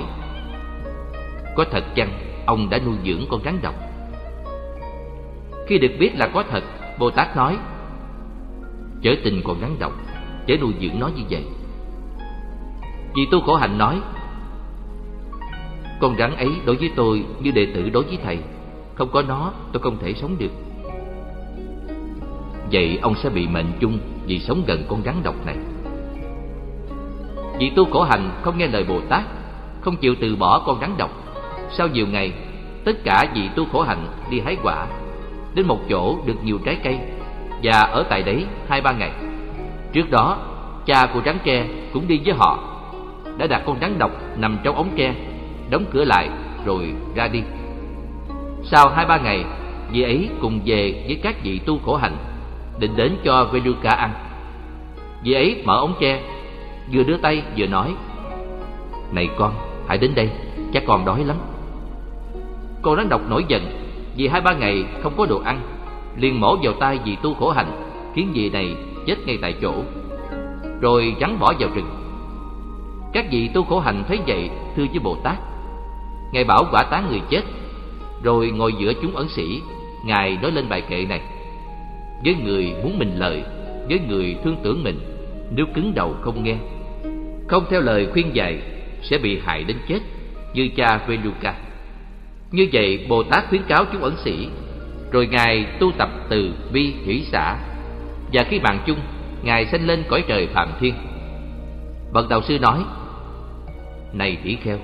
Speaker 1: Có thật chăng ông đã nuôi dưỡng con rắn độc? Khi được biết là có thật, Bồ Tát nói Chớ tình con rắn độc, chớ nuôi dưỡng nó như vậy. Vị tu khổ hạnh nói con rắn ấy đối với tôi như đệ tử đối với thầy Không có nó tôi không thể sống được. Vậy ông sẽ bị mệnh chung vì sống gần con rắn độc này. Vị tu khổ hành, không nghe lời Bồ Tát, Không chịu từ bỏ con rắn độc, Sau nhiều ngày, Tất cả vị tu khổ hành đi hái quả, Đến một chỗ được nhiều trái cây, Và ở tại đấy hai ba ngày. Trước đó, Cha của rắn tre cũng đi với họ, Đã đặt con rắn độc nằm trong ống tre, đóng cửa lại rồi ra đi. Sau hai ba ngày, vị ấy cùng về với các vị tu khổ hành định đến cho Veluka ăn. Vì ấy mở ống tre Vừa đưa tay vừa nói Này con, hãy đến đây Chắc con đói lắm. Con rắn độc nổi giận Vì hai ba ngày không có đồ ăn liền mổ vào tay vì tu khổ hành Khiến vị này chết ngay tại chỗ Rồi rắn bỏ vào rừng. Các vị tu khổ hành thấy vậy Thưa với Bồ Tát Ngài bảo quả tán người chết Rồi ngồi giữa chúng ẩn sĩ Ngài nói lên bài kệ này. Với người muốn mình lợi, Với người thương tưởng mình Nếu cứng đầu không nghe. Không theo lời khuyên dạy Sẽ bị hại đến chết Như cha Venuka. Như vậy Bồ Tát khuyến cáo chúng ẩn sĩ Rồi Ngài tu tập từ bi hỷ xã Và khi bàn chung Ngài sanh lên cõi trời Phạm Thiên. Bậc đạo sư nói Này tỷ kheo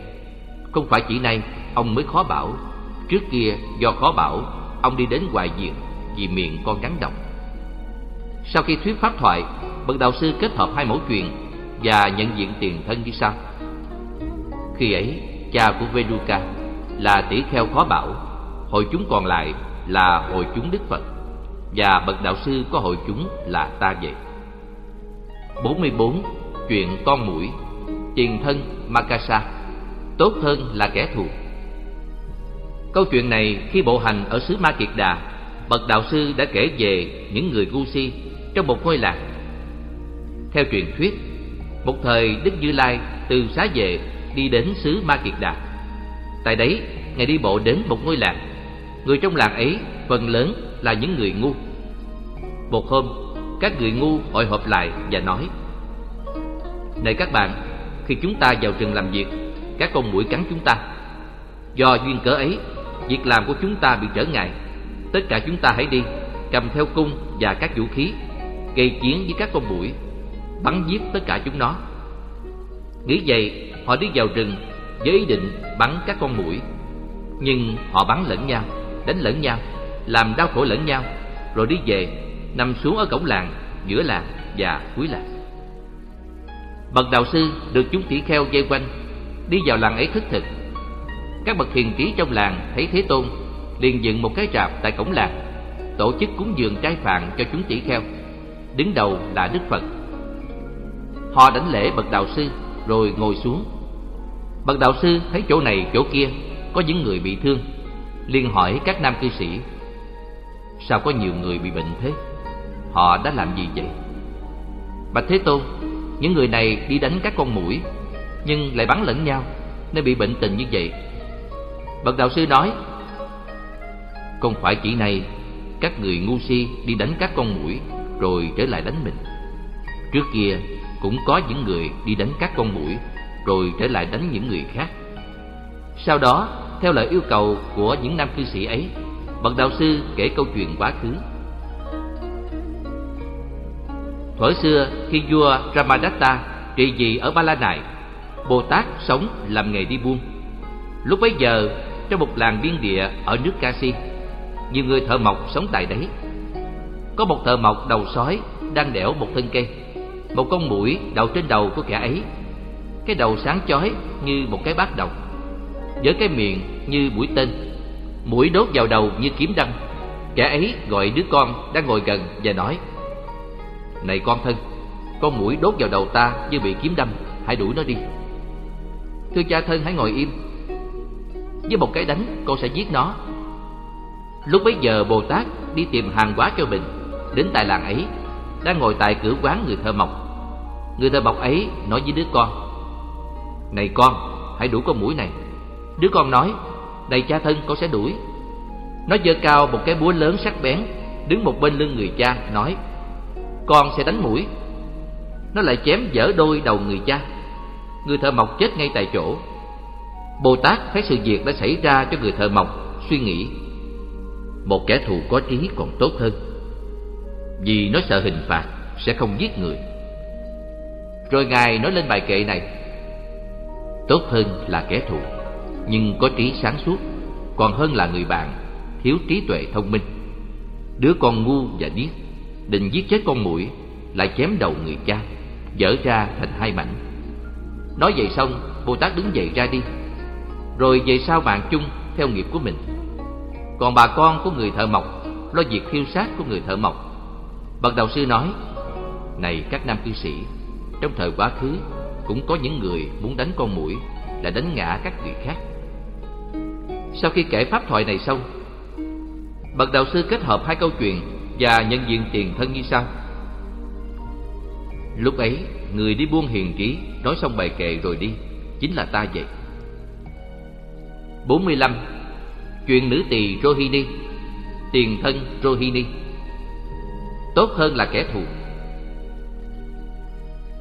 Speaker 1: Không phải chỉ nay ông mới khó bảo Trước kia do khó bảo Ông đi đến hoài diệt vì miệng con rắn độc. Sau khi thuyết pháp thoại, Bậc đạo sư kết hợp hai mẫu chuyện Và nhận diện tiền thân như sau Khi ấy, Cha của Veduka Là tỷ kheo khó bảo, Hội chúng còn lại là hội chúng Đức Phật Và bậc đạo sư có hội chúng là ta vậy 44. Chuyện con mũi, Tiền thân Makasa, Tốt hơn là kẻ thù. Câu chuyện này khi bộ hành ở xứ Ma Kiệt Đà Bậc đạo sư đã kể về những người ngu si trong một ngôi làng. Theo truyền thuyết, Một thời Đức Như Lai từ xá vệ đi đến xứ Ma Kiệt Đà. Tại đấy, Ngài đi bộ đến một ngôi làng. Người trong làng ấy phần lớn là những người ngu. Một hôm, các người ngu hội họp lại và nói, Này các bạn, Khi chúng ta vào rừng làm việc, Các con mũi cắn chúng ta. Do duyên cớ ấy, Việc làm của chúng ta bị trở ngại. Tất cả chúng ta hãy đi, Cầm theo cung và các vũ khí, Gây chiến với các con mũi, Bắn giết tất cả chúng nó. Nghĩ vậy, họ đi vào rừng Với ý định bắn các con mũi. Nhưng họ bắn lẫn nhau, Đánh lẫn nhau, Làm đau khổ lẫn nhau, Rồi đi về, Nằm xuống ở cổng làng, Giữa làng và cuối làng. Bậc đạo sư được chúng tỷ kheo dây quanh, Đi vào làng ấy thức thực. Các bậc hiền trí trong làng thấy Thế Tôn liền dựng một cái rạp tại cổng làng, tổ chức cúng dường trai phạn cho chúng tỷ kheo đứng đầu là Đức Phật. Họ đánh lễ bậc đạo sư, rồi ngồi xuống. Bậc đạo sư thấy chỗ này, chỗ kia, có những người bị thương, liền hỏi các nam cư sĩ, sao có nhiều người bị bệnh thế? Họ đã làm gì vậy? Bạch thế tôn, những người này đi đánh các con mũi, nhưng lại bắn lẫn nhau, nên bị bệnh tình như vậy. Bậc đạo sư nói không phải chỉ này Các người ngu si đi đánh các con mũi Rồi trở lại đánh mình. Trước kia, cũng có những người đi đánh các con mũi Rồi trở lại đánh những người khác. Sau đó, Theo lời yêu cầu của những nam cư sĩ ấy, Bậc đạo sư kể câu chuyện quá khứ. Thuở xưa, khi vua Ramadatta trị vì ở Ba La Nại, Bồ Tát sống làm nghề đi buôn. Lúc bấy giờ, trong một làng biên địa ở nước Kasi. Nhiều người thợ mộc sống tại đấy. Có một thợ mộc đầu sói đang đẽo một thân cây. Một con mũi đậu trên đầu của kẻ ấy. Cái đầu sáng chói như một cái bát đồng, với cái miệng như mũi tên. Mũi đốt vào đầu như kiếm đâm. Kẻ ấy gọi đứa con đang ngồi gần và nói: "Này con thân, con mũi đốt vào đầu ta như bị kiếm đâm, hãy đuổi nó đi." Thưa cha thân hãy ngồi im với một cái đánh con sẽ giết nó Lúc bấy giờ Bồ Tát đi tìm hàng hóa cho mình. Đến tại làng ấy Đang ngồi tại cửa quán người thợ mộc. Người thợ mộc ấy nói với đứa con Này con, hãy đuổi con mũi này. Đứa con nói Này cha thân con sẽ đuổi. Nó giơ cao một cái búa lớn sắc bén Đứng một bên lưng người cha nói Con sẽ đánh mũi. Nó lại chém dở đôi đầu người cha. Người thợ mộc chết ngay tại chỗ. Bồ Tát thấy sự việc đã xảy ra cho người thợ mộc Suy nghĩ. Một kẻ thù có trí còn tốt hơn. Vì nó sợ hình phạt, Sẽ không giết người. Rồi Ngài nói lên bài kệ này, Tốt hơn là kẻ thù, Nhưng có trí sáng suốt, Còn hơn là người bạn, Thiếu trí tuệ thông minh. Đứa con ngu và điếc, Định giết chết con mũi Lại chém đầu người cha, Dở ra thành hai mảnh. Nói vậy xong, Bồ Tát đứng dậy ra đi, rồi về sau bạn chung theo nghiệp của mình còn bà con của người thợ mộc, lo việc thiêu xác của người thợ mộc. Bậc đạo sư nói, Này các nam cư sĩ, Trong thời quá khứ, Cũng có những người muốn đánh con mũi Là đánh ngã các người khác. Sau khi kể pháp thoại này xong, Bậc đạo sư kết hợp hai câu chuyện Và nhận diện tiền thân như sau. Lúc ấy, Người đi buôn hiền trí Nói xong bài kệ rồi đi, Chính là ta vậy. 45. Chuyện nữ tỳ Rohini Tiền thân Rohini. Tốt hơn là kẻ thù.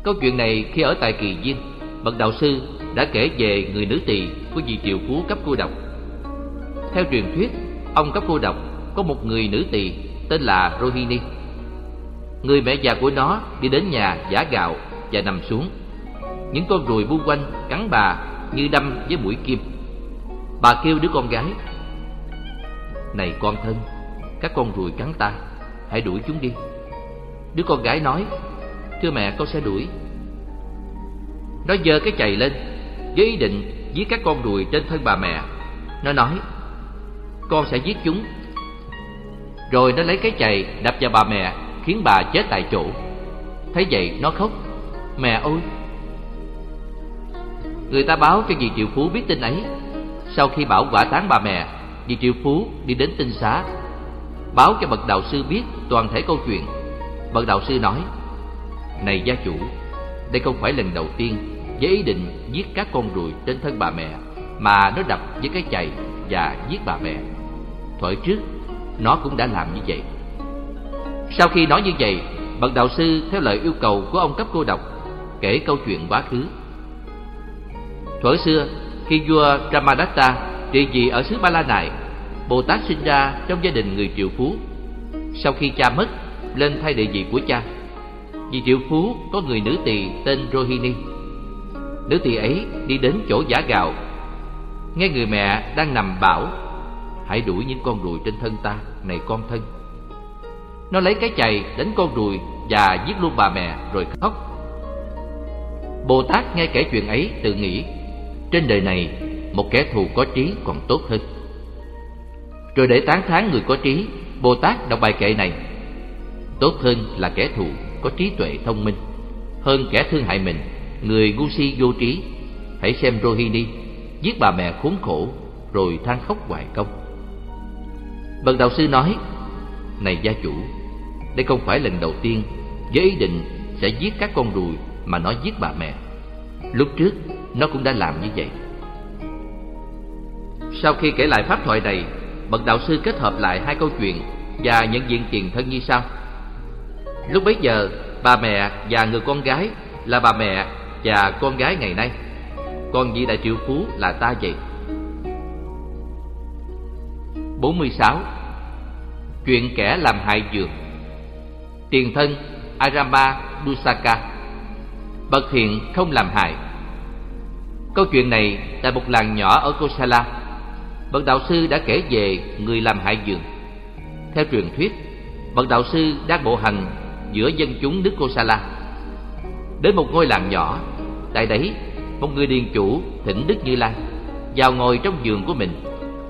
Speaker 1: Câu chuyện này khi ở tại Kỳ Viên Bậc đạo sư đã kể về người nữ tỳ của vị triệu phú cấp cô độc. Theo truyền thuyết, ông cấp cô độc có một người nữ tỳ tên là Rohini. Người mẹ già của nó đi đến nhà giả gạo và nằm xuống. Những con ruồi bu quanh cắn bà như đâm với mũi kim. Bà kêu đứa con gái này con thân, Các con ruồi cắn ta, Hãy đuổi chúng đi. Đứa con gái nói, Thưa mẹ, con sẽ đuổi. Nó giơ cái chày lên, Với ý định giết các con ruồi trên thân bà mẹ. Nó nói, Con sẽ giết chúng. Rồi nó lấy cái chày đập vào bà mẹ, Khiến bà chết tại chỗ. Thấy vậy, nó khóc. Mẹ ơi! Người ta báo cho dì triệu phú biết tin ấy. Sau khi bảo quả tán bà mẹ đi Triệu Phú, đi đến tinh xá, Báo cho bậc đạo sư biết toàn thể câu chuyện. Bậc đạo sư nói, Này gia chủ, Đây không phải lần đầu tiên Với ý định giết các con ruồi trên thân bà mẹ, Mà nó đập với cái chày Và giết bà mẹ. Thuở trước, Nó cũng đã làm như vậy. Sau khi nói như vậy, Bậc đạo sư theo lời yêu cầu của ông cấp cô độc, Kể câu chuyện quá khứ. Thuở xưa, khi vua Ramadatta Chuyện gì ở xứ Ba La này, Bồ Tát sinh ra trong gia đình người triệu phú. Sau khi cha mất, lên thay địa vị của cha. Vì triệu phú có người nữ tỳ tên Rohini. Nữ tỳ ấy đi đến chỗ giả gạo, nghe người mẹ đang nằm bảo: "Hãy đuổi những con ruồi trên thân ta, này con thân." Nó lấy cái chày đánh con ruồi và giết luôn bà mẹ rồi khóc. Bồ Tát nghe kể chuyện ấy tự nghĩ trên đời này một kẻ thù có trí còn tốt hơn. Rồi để tán thán người có trí Bồ Tát đọc bài kệ này. Tốt hơn là kẻ thù có trí tuệ thông minh, Hơn kẻ thương hại mình. Người ngu si vô trí, Hãy xem Rohini, Giết bà mẹ khốn khổ, Rồi than khóc hoài công. Bậc đạo sư nói, Này gia chủ, Đây không phải lần đầu tiên Với ý định sẽ giết các con ruồi Mà nó giết bà mẹ. Lúc trước, nó cũng đã làm như vậy. Sau khi kể lại pháp thoại này, Bậc đạo sư kết hợp lại hai câu chuyện Và nhận diện tiền thân như sau. Lúc bấy giờ, Bà mẹ và người con gái Là bà mẹ và con gái ngày nay. Còn vị đại triệu phú là ta vậy. 46 Chuyện kẻ làm hại dược Tiền thân Arama Dusaka Bậc thiện không làm hại. Câu chuyện này tại một làng nhỏ ở Kosala. Bậc đạo sư đã kể về người làm hại dường. Theo truyền thuyết, Bậc đạo sư đang bộ hành giữa dân chúng nước Kosala Đến một ngôi làng nhỏ, Tại đấy, một người điền chủ thỉnh Đức Như Lai Vào ngồi trong giường của mình,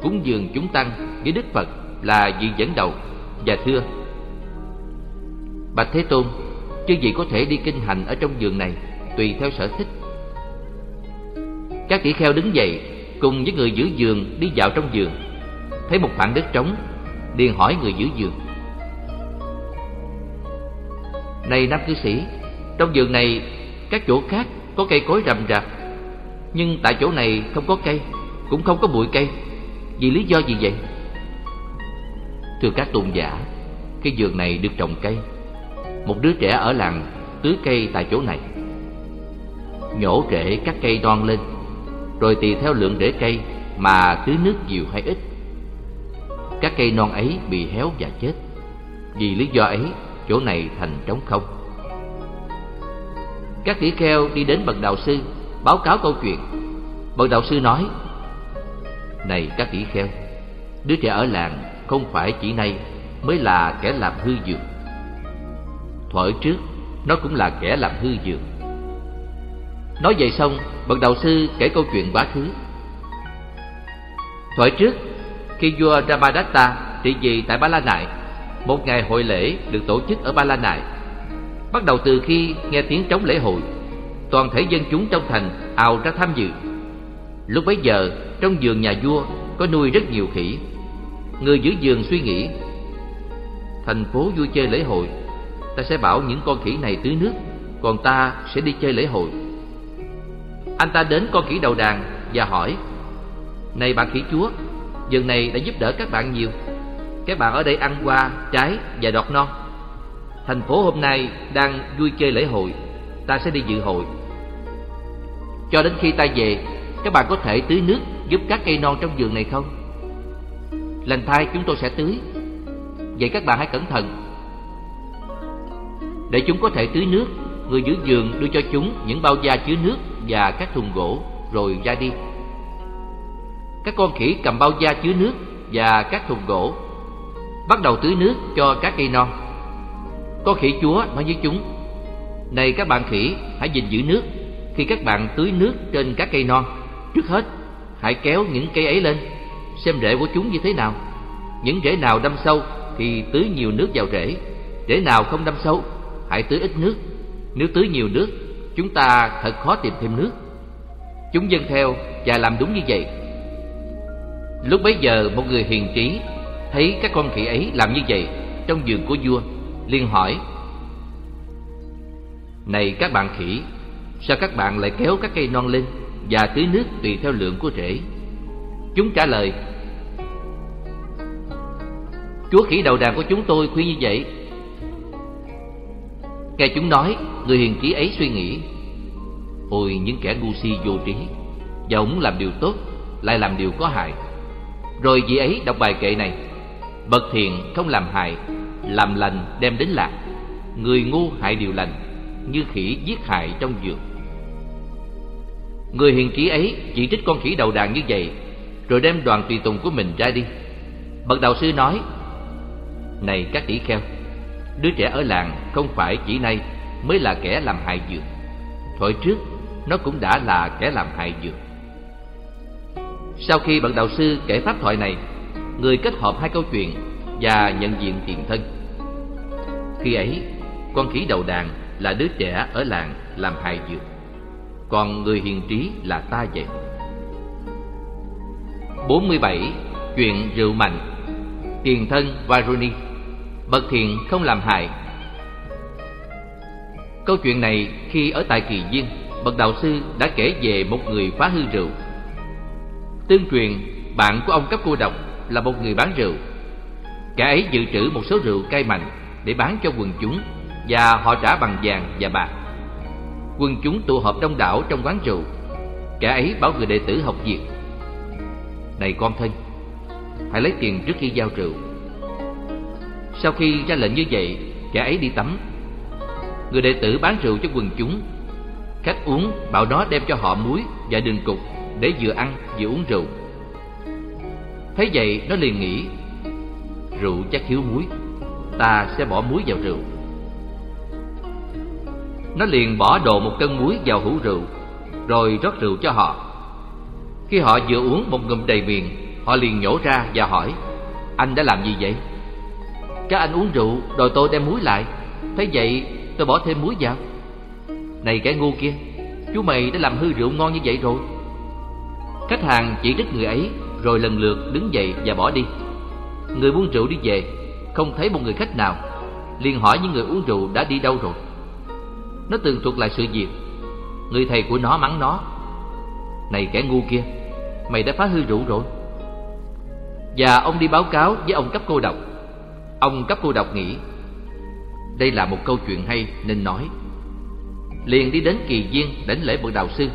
Speaker 1: Cúng dường chúng tăng với Đức Phật là vị dẫn đầu Và thưa. Bạch Thế Tôn, Chư vị có thể đi kinh hành ở trong giường này Tùy theo sở thích. Các tỷ kheo đứng dậy Cùng với người giữ giường đi vào trong giường. Thấy một khoảng đất trống, liền hỏi người giữ giường. Này nam cư sĩ, Trong giường này, Các chỗ khác có cây cối rậm rạp, Nhưng tại chỗ này không có cây, Cũng không có bụi cây. Vì lý do gì vậy? Thưa các tôn giả, Cái giường này được trồng cây. Một đứa trẻ ở làng tưới cây tại chỗ này. Nhổ rễ các cây đoan lên rồi tùy theo lượng rễ cây mà tưới nước nhiều hay ít. Các cây non ấy bị héo và chết. Vì lý do ấy, chỗ này thành trống không. Các tỷ kheo đi đến bậc đạo sư, báo cáo câu chuyện. Bậc đạo sư nói: "Này các tỷ kheo, đứa trẻ ở làng không phải chỉ nay mới là kẻ làm hư dược. Thuở trước, nó cũng là kẻ làm hư dược. Nói vậy xong, bậc đạo sư kể câu chuyện quá khứ. Thoại trước, khi vua Ramadatta trị vì tại Ba La Nại, một ngày hội lễ được tổ chức ở Ba La Nại. Bắt đầu từ khi nghe tiếng trống lễ hội Toàn thể dân chúng trong thành ào ra tham dự Lúc bấy giờ trong vườn nhà vua có nuôi rất nhiều khỉ Người giữ vườn suy nghĩ Thành phố vui chơi lễ hội Ta sẽ bảo những con khỉ này tưới nước Còn ta sẽ đi chơi lễ hội anh ta đến con khỉ đầu đàn và hỏi Này bạn khỉ chúa Vườn này đã giúp đỡ các bạn nhiều. Các bạn ở đây ăn qua, trái và đọt non. Thành phố hôm nay đang vui chơi lễ hội Ta sẽ đi dự hội. Cho đến khi ta về Các bạn có thể tưới nước giúp các cây non trong vườn này không? Lành thai chúng tôi sẽ tưới. Vậy các bạn hãy cẩn thận. Để chúng có thể tưới nước Người giữ vườn đưa cho chúng những bao da chứa nước và các thùng gỗ, Rồi ra đi. Các con khỉ cầm bao da chứa nước Và các thùng gỗ, Bắt đầu tưới nước cho các cây non. Con khỉ chúa nói với chúng, Này các bạn khỉ, Hãy gìn giữ nước. Khi các bạn tưới nước trên các cây non, Trước hết hãy kéo những cây ấy lên, Xem rễ của chúng như thế nào. Những rễ nào đâm sâu thì tưới nhiều nước vào rễ Rễ nào không đâm sâu Hãy tưới ít nước. Nếu tưới nhiều nước Chúng ta thật khó tìm thêm nước. Chúng dân theo và làm đúng như vậy. Lúc bấy giờ, một người hiền trí Thấy các con khỉ ấy làm như vậy Trong vườn của vua, liền hỏi, Này các bạn khỉ, Sao các bạn lại kéo các cây non lên Và tưới nước tùy theo lượng của rễ? Chúng trả lời, Chúa khỉ đầu đàn của chúng tôi khuyên như vậy Nghe chúng nói, Người hiền trí ấy suy nghĩ. Ôi, những kẻ ngu si vô trí Giàu muốn làm điều tốt, Lại làm điều có hại. Rồi vị ấy đọc bài kệ này, Bậc thiện không làm hại, Làm lành đem đến lạc. Người ngu hại điều lành, Như khỉ giết hại trong vườn. Người hiền trí ấy chỉ trích con khỉ đầu đàn như vậy, Rồi đem đoàn tùy tùng của mình ra đi. Bậc đạo sư nói, này các tỷ kheo Đứa trẻ ở làng không phải chỉ nay Mới là kẻ làm hại dược. Thời trước, nó cũng đã là kẻ làm hại dược. Sau khi bậc đạo sư kể pháp thoại này, Người kết hợp hai câu chuyện Và nhận diện tiền thân. Khi ấy, Con khỉ đầu đàn là đứa trẻ ở làng làm hại dược. Còn người hiền trí là ta vậy. 47. Chuyện rượu mạnh. Tiền thân Varuni bậc thiện không làm hại. Câu chuyện này khi ở tại kỳ viên bậc đạo sư đã kể về một người phá hư rượu. Tương truyền, bạn của ông cấp cô độc là một người bán rượu. Kẻ ấy dự trữ một số rượu cay mạnh để bán cho quần chúng và họ trả bằng vàng và bạc. Quần chúng tụ họp đông đảo trong quán rượu. Kẻ ấy bảo người đệ tử học việc, này con thân, hãy lấy tiền trước khi giao rượu sau khi ra lệnh như vậy, Kẻ ấy đi tắm. Người đệ tử bán rượu cho quần chúng. Khách uống, bảo nó đem cho họ muối và đường cục Để vừa ăn vừa uống rượu. Thấy vậy, nó liền nghĩ, Rượu chắc thiếu muối, Ta sẽ bỏ muối vào rượu. Nó liền bỏ đồ một cân muối vào hũ rượu, Rồi rót rượu cho họ. Khi họ vừa uống một ngụm đầy miệng, Họ liền nhổ ra và hỏi, Anh đã làm gì vậy? Các anh uống rượu, đòi tôi đem muối lại. Thế vậy, tôi bỏ thêm muối vào. Này kẻ ngu kia, Chú mày đã làm hư rượu ngon như vậy rồi. Khách hàng chỉ trích người ấy, Rồi lần lượt đứng dậy và bỏ đi. Người buôn rượu đi về, Không thấy một người khách nào. Liền hỏi những người uống rượu đã đi đâu rồi. Nó tường thuật lại sự việc. Người thầy của nó mắng nó. Này kẻ ngu kia, Mày đã phá hư rượu rồi. Và ông đi báo cáo với ông cấp cô độc. Ông cấp cô đọc nghĩ Đây là một câu chuyện hay, nên nói. Liền đi đến kỳ viên đến lễ bậc đạo sư.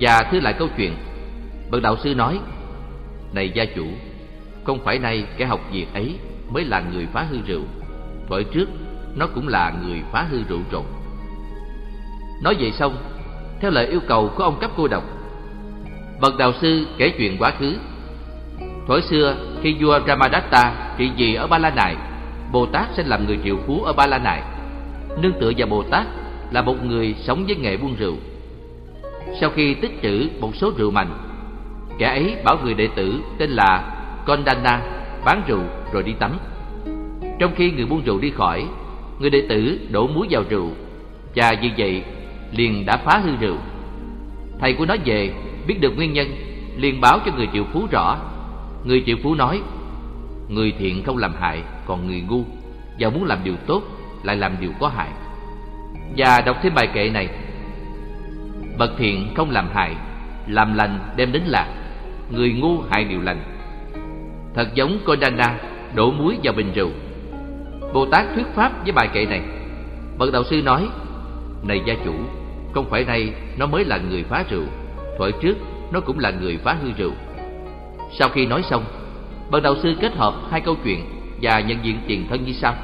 Speaker 1: Và thưa lại câu chuyện. Bậc đạo sư nói, Này gia chủ, Không phải nay kẻ học việc ấy Mới là người phá hư rượu. Bởi trước, nó cũng là người phá hư rượu rồi Nói vậy xong, Theo lời yêu cầu của ông cấp cô độc, Bậc đạo sư kể chuyện quá khứ. Thuở xưa, khi vua Ramadatta trị vì ở Ba La Nại Bồ Tát sẽ làm người triệu phú ở Ba La Nại Nương tựa vào Bồ Tát là một người sống với nghề buôn rượu. Sau khi tích trữ một số rượu mạnh, Kẻ ấy bảo người đệ tử tên là Kondana bán rượu rồi đi tắm. Trong khi người buôn rượu đi khỏi, Người đệ tử đổ muối vào rượu Và như vậy liền đã phá hư rượu. Thầy của nó về, biết được nguyên nhân, liền báo cho người triệu phú rõ. Người triệu phú nói Người thiện không làm hại, Còn người ngu. Và muốn làm điều tốt, Lại làm điều có hại. Và đọc thêm bài kệ này. Bậc thiện không làm hại, Làm lành đem đến lạc. Người ngu hại điều lành. Thật giống Kodana đổ muối vào bình rượu. Bồ Tát thuyết pháp với bài kệ này. Bậc đạo sư nói, Này gia chủ, Không phải nay nó mới là người phá rượu, Thuở trước nó cũng là người phá hư rượu. Sau khi nói xong Bậc đạo sư kết hợp hai câu chuyện Và nhận diện tiền thân như sau.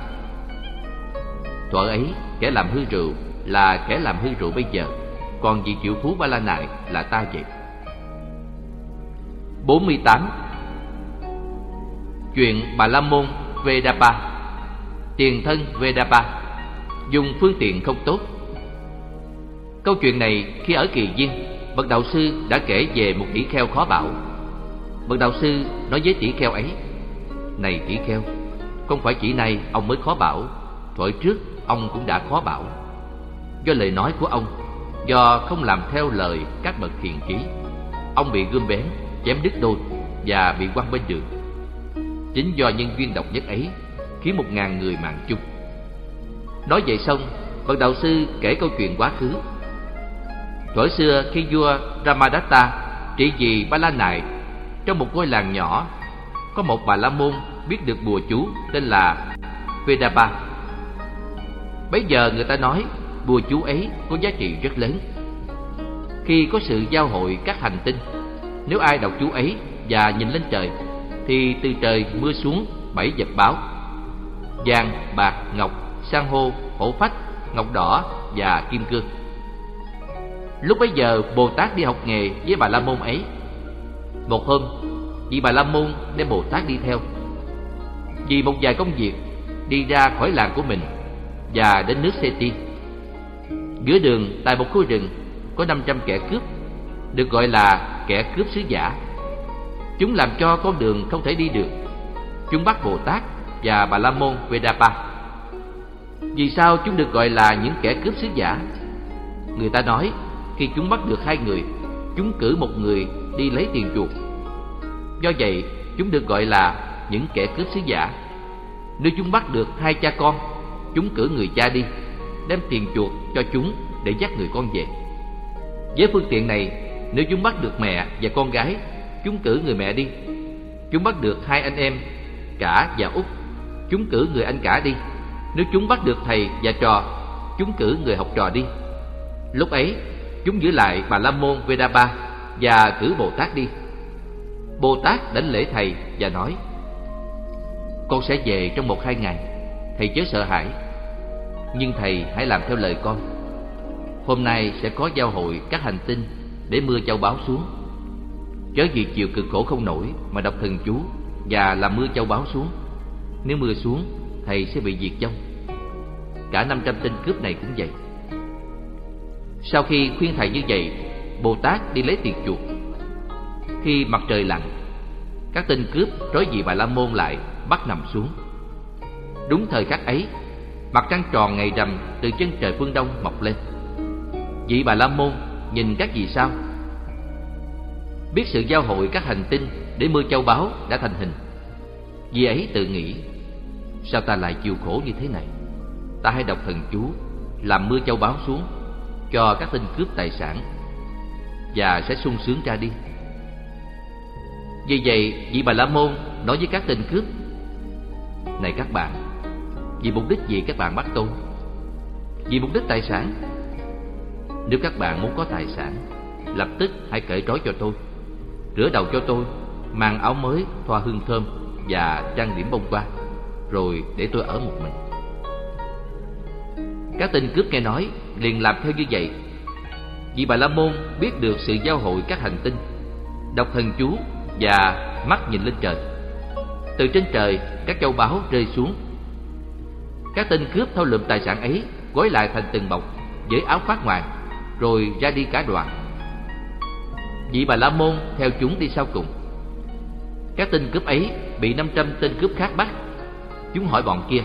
Speaker 1: Thuở ấy, kẻ làm hư rượu Là kẻ làm hư rượu bây giờ, Còn vị triệu phú ba la nại là ta vậy. 48 Chuyện Bà La Môn, Vedapa. Tiền thân Vedapa. Dùng phương tiện không tốt. Câu chuyện này khi ở Kỳ Viên, Bậc đạo sư đã kể về một tỷ kheo khó bảo. Bậc đạo sư nói với tỷ kheo ấy Này tỷ kheo Không phải chỉ nay ông mới khó bảo Thuở trước ông cũng đã khó bảo. Do lời nói của ông Do không làm theo lời các bậc thiền trí Ông bị gươm bén, chém đứt đôi Và bị quăng bên đường. Chính do nhân duyên độc nhất ấy Khiến một ngàn người mạng chung. Nói vậy xong Bậc đạo sư kể câu chuyện quá khứ. Thuở xưa khi vua Ramadatta trị vì Ba La Nại trong một ngôi làng nhỏ có một bà la môn biết được bùa chú tên là Vedaba Bây giờ người ta nói bùa chú ấy có giá trị rất lớn. Khi có sự giao hội các hành tinh, nếu ai đọc chú ấy và nhìn lên trời thì từ trời mưa xuống bảy vật báo vàng, bạc, ngọc, san hô, hổ phách, ngọc đỏ và kim cương. Lúc bấy giờ Bồ Tát đi học nghề với bà La Môn ấy một hôm, Vị bà La Môn đem Bồ Tát đi theo. Vì một vài công việc, Đi ra khỏi làng của mình Và đến nước Seti Giữa đường tại một khu rừng Có 500 kẻ cướp, Được gọi là kẻ cướp sứ giả. Chúng làm cho con đường không thể đi được. Chúng bắt Bồ Tát và Bà La Môn Vedapa Vì sao chúng được gọi là những kẻ cướp sứ giả? Người ta nói, khi chúng bắt được hai người, Chúng cử một người đi lấy tiền chuộc. Do vậy, chúng được gọi là những kẻ cướp sứ giả. Nếu chúng bắt được hai cha con, Chúng cử người cha đi, Đem tiền chuộc cho chúng để dắt người con về. Với phương tiện này, Nếu chúng bắt được mẹ và con gái, Chúng cử người mẹ đi. Chúng bắt được hai anh em, Cả và út, Chúng cử người anh cả đi. Nếu chúng bắt được thầy và trò, Chúng cử người học trò đi. Lúc ấy, Chúng giữ lại Bà La Môn Vedaba và cử Bồ Tát đi. Bồ Tát đánh lễ thầy và nói: "Con sẽ về trong một hai ngày, thầy chớ sợ hãi. Nhưng thầy hãy làm theo lời con. Hôm nay sẽ có giao hội các hành tinh để mưa châu báu xuống. Chớ vì chịu cực khổ không nổi mà đọc thần chú và làm mưa châu báu xuống. Nếu mưa xuống, thầy sẽ bị diệt vong. Cả năm trăm tên cướp này cũng vậy." Sau khi khuyên thầy như vậy, Bồ Tát đi lấy tiền chuộc. Khi mặt trời lặn, các tên cướp trói dị Bà La Môn lại, bắt nằm xuống. Đúng thời khắc ấy, mặt trăng tròn ngày rằm từ chân trời phương đông mọc lên. Vị Bà La Môn nhìn các vì sao? Biết sự giao hội các hành tinh để mưa châu báu đã thành hình. Vì ấy tự nghĩ, sao ta lại chịu khổ như thế này? Ta hãy đọc thần chú, làm mưa châu báu xuống cho các tên cướp tài sản và sẽ sung sướng ra đi. Vì vậy, vị Bà La Môn nói với các tên cướp: "Này các bạn, vì mục đích gì các bạn bắt tôi? Vì mục đích tài sản. Nếu các bạn muốn có tài sản, lập tức hãy cởi trói cho tôi, rửa đầu cho tôi, mang áo mới thoa hương thơm và trang điểm bông hoa, rồi để tôi ở một mình." Các tên cướp nghe nói liền làm theo như vậy vì Bà La Môn biết được sự giao hội các hành tinh, Đọc thần chú và mắt nhìn lên trời. Từ trên trời, các châu báu rơi xuống. Các tên cướp thâu lượm tài sản ấy Gói lại thành từng bọc với áo khoác ngoài, Rồi ra đi cả đoàn. Vị Bà La Môn theo chúng đi sau cùng. Các tên cướp ấy bị 500 tên cướp khác bắt. Chúng hỏi bọn kia,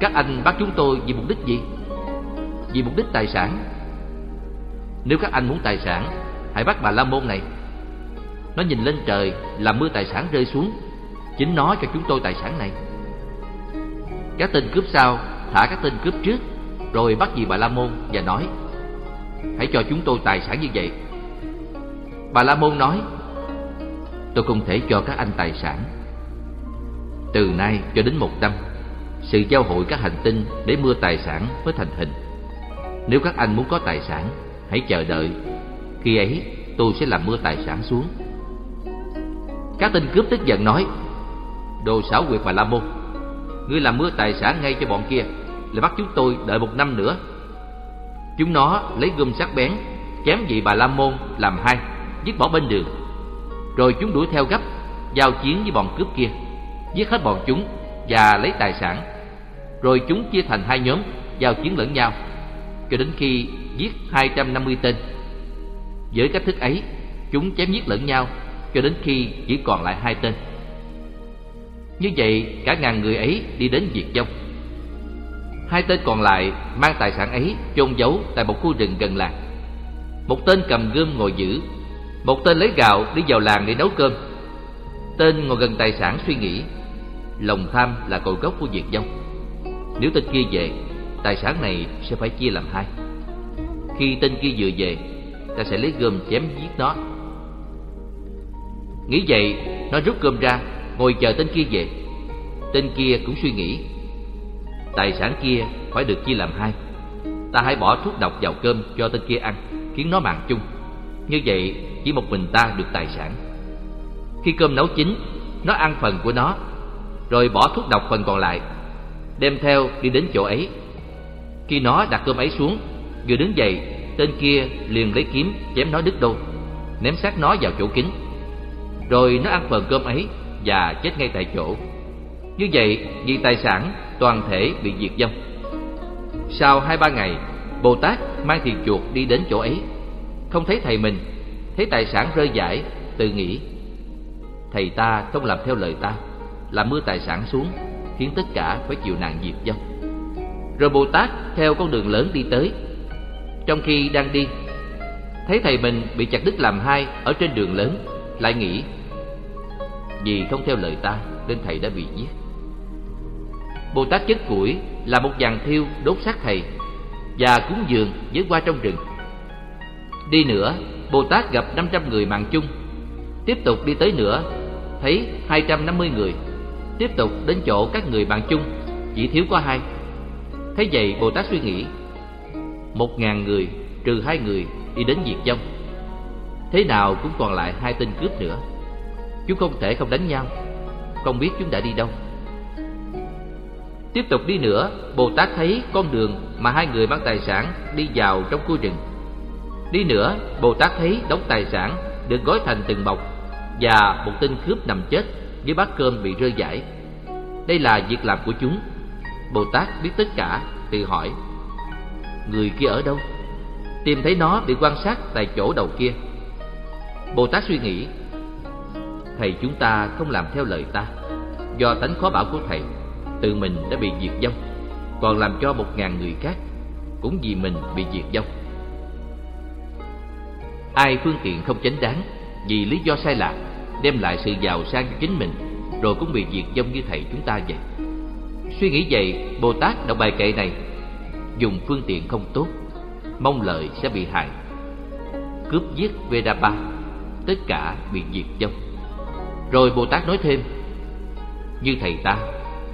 Speaker 1: Các anh bắt chúng tôi vì mục đích gì? vì mục đích tài sản. Nếu các anh muốn tài sản, hãy bắt bà La Môn này. Nó nhìn lên trời làm mưa tài sản rơi xuống, chính nó cho chúng tôi tài sản này. Các tên cướp sau thả các tên cướp trước, rồi bắt gì bà La Môn và nói: "Hãy cho chúng tôi tài sản như vậy." Bà La Môn nói: "Tôi không thể cho các anh tài sản. Từ nay cho đến một năm, sự giao hội các hành tinh để mưa tài sản mới thành hình. Nếu các anh muốn có tài sản, hãy chờ đợi. Khi ấy, tôi sẽ làm mưa tài sản xuống. Các tên cướp tức giận nói, Đồ xảo quyệt bà La Môn, ngươi làm mưa tài sản ngay cho bọn kia, lại bắt chúng tôi đợi một năm nữa. Chúng nó lấy gươm sắc bén, chém vị bà La Môn làm hai, giết bỏ bên đường. Rồi chúng đuổi theo gấp, giao chiến với bọn cướp kia, giết hết bọn chúng và lấy tài sản rồi chúng chia thành hai nhóm giao chiến lẫn nhau cho đến khi giết 250 tên. Với cách thức ấy, chúng chém giết lẫn nhau cho đến khi chỉ còn lại hai tên. Như vậy, cả ngàn người ấy đi đến diệt vong. Hai tên còn lại mang tài sản ấy chôn giấu tại một khu rừng gần làng. Một tên cầm gươm ngồi giữ, một tên lấy gạo đi vào làng để nấu cơm. Tên ngồi gần tài sản suy nghĩ, lòng tham là cội gốc của diệt vong. Nếu tên kia về Tài sản này sẽ phải chia làm hai khi tên kia vừa về Ta sẽ lấy gươm chém giết nó. Nghĩ vậy Nó rút gươm ra Ngồi chờ tên kia về. Tên kia cũng suy nghĩ Tài sản kia phải được chia làm hai. Ta hãy bỏ thuốc độc vào cơm cho tên kia ăn Khiến nó mạng chung. Như vậy chỉ một mình ta được tài sản. Khi cơm nấu chín Nó ăn phần của nó Rồi bỏ thuốc độc phần còn lại đem theo đi đến chỗ ấy. Khi nó đặt cơm ấy xuống, vừa đứng dậy, tên kia liền lấy kiếm chém nó đứt đôi, ném xác nó vào chỗ kính. Rồi nó ăn phần cơm ấy và chết ngay tại chỗ. Như vậy, vì tài sản toàn thể bị diệt vong. Sau hai ba ngày, Bồ Tát mang thiền chuột đi đến chỗ ấy, không thấy thầy mình, thấy tài sản rơi rải, tự nghĩ: thầy ta không làm theo lời ta, làm mưa tài sản xuống khiến tất cả phải chịu nạn diệt vong. Rồi Bồ Tát theo con đường lớn đi tới. Trong khi đang đi, thấy thầy mình bị chặt đứt làm hai ở trên đường lớn, lại nghĩ: vì không theo lời ta nên thầy đã bị giết. Bồ Tát chất củi là một dàn thiêu đốt xác thầy và cúng dường với qua trong rừng. Đi nữa, Bồ Tát gặp 500 người mạng chung. Tiếp tục đi tới nữa, thấy 250 người tiếp tục đến chỗ các người bạn chung chỉ thiếu có hai thế vậy bồ tát suy nghĩ một ngàn người trừ hai người đi đến diệt vong. Thế nào cũng còn lại hai tên cướp nữa. Chúng không thể không đánh nhau. Không biết chúng đã đi đâu. Tiếp tục đi nữa bồ tát thấy con đường mà hai người mang tài sản đi vào trong khu rừng. Đi nữa bồ tát thấy đống tài sản được gói thành từng bọc và một tên cướp nằm chết với bát cơm bị rơi giải Đây là việc làm của chúng. Bồ Tát biết tất cả, tự hỏi: Người kia ở đâu? Tìm thấy nó bị quan sát tại chỗ đầu kia. Bồ Tát suy nghĩ: Thầy chúng ta không làm theo lời ta, do tánh khó bảo của thầy, tự mình đã bị diệt vong, còn làm cho một ngàn người khác cũng vì mình bị diệt vong. Ai phương tiện không chánh đáng vì lý do sai lạc đem lại sự giàu sang cho chính mình rồi cũng bị diệt vong như thầy chúng ta vậy suy nghĩ vậy bồ tát đọc bài kệ này dùng phương tiện không tốt, mong lợi sẽ bị hại. Cướp giết vedapa tất cả bị diệt vong. Rồi bồ tát nói thêm, như thầy ta,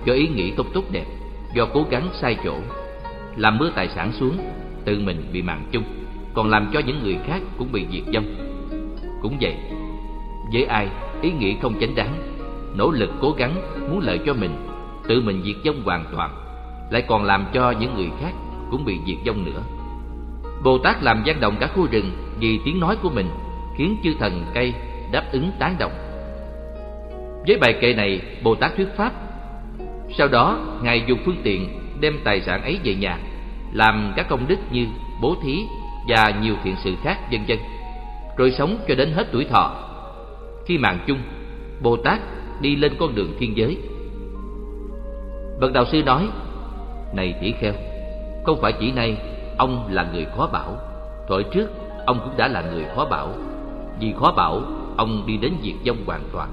Speaker 1: do ý nghĩ không tốt đẹp, do cố gắng sai chỗ, làm mưa tài sản xuống, tự mình bị mạng chung, còn làm cho những người khác cũng bị diệt vong. Cũng vậy, với ai ý nghĩ không chánh đáng, nỗ lực cố gắng muốn lợi cho mình, tự mình diệt vong hoàn toàn, lại còn làm cho những người khác cũng bị diệt vong nữa. Bồ tát làm gian động cả khu rừng vì tiếng nói của mình, khiến chư thần cây đáp ứng tán đồng. Với bài kệ này, bồ tát thuyết pháp. Sau đó, ngài dùng phương tiện đem tài sản ấy về nhà, làm các công đức như bố thí và nhiều thiện sự khác vân vân. Rồi sống cho đến hết tuổi thọ. Khi mạng chung, bồ tát đi lên con đường thiên giới. Bậc đạo sư nói, này tỷ kheo không phải chỉ nay, ông là người khó bảo. Thuở trước, ông cũng đã là người khó bảo. Vì khó bảo, ông đi đến diệt vong hoàn toàn.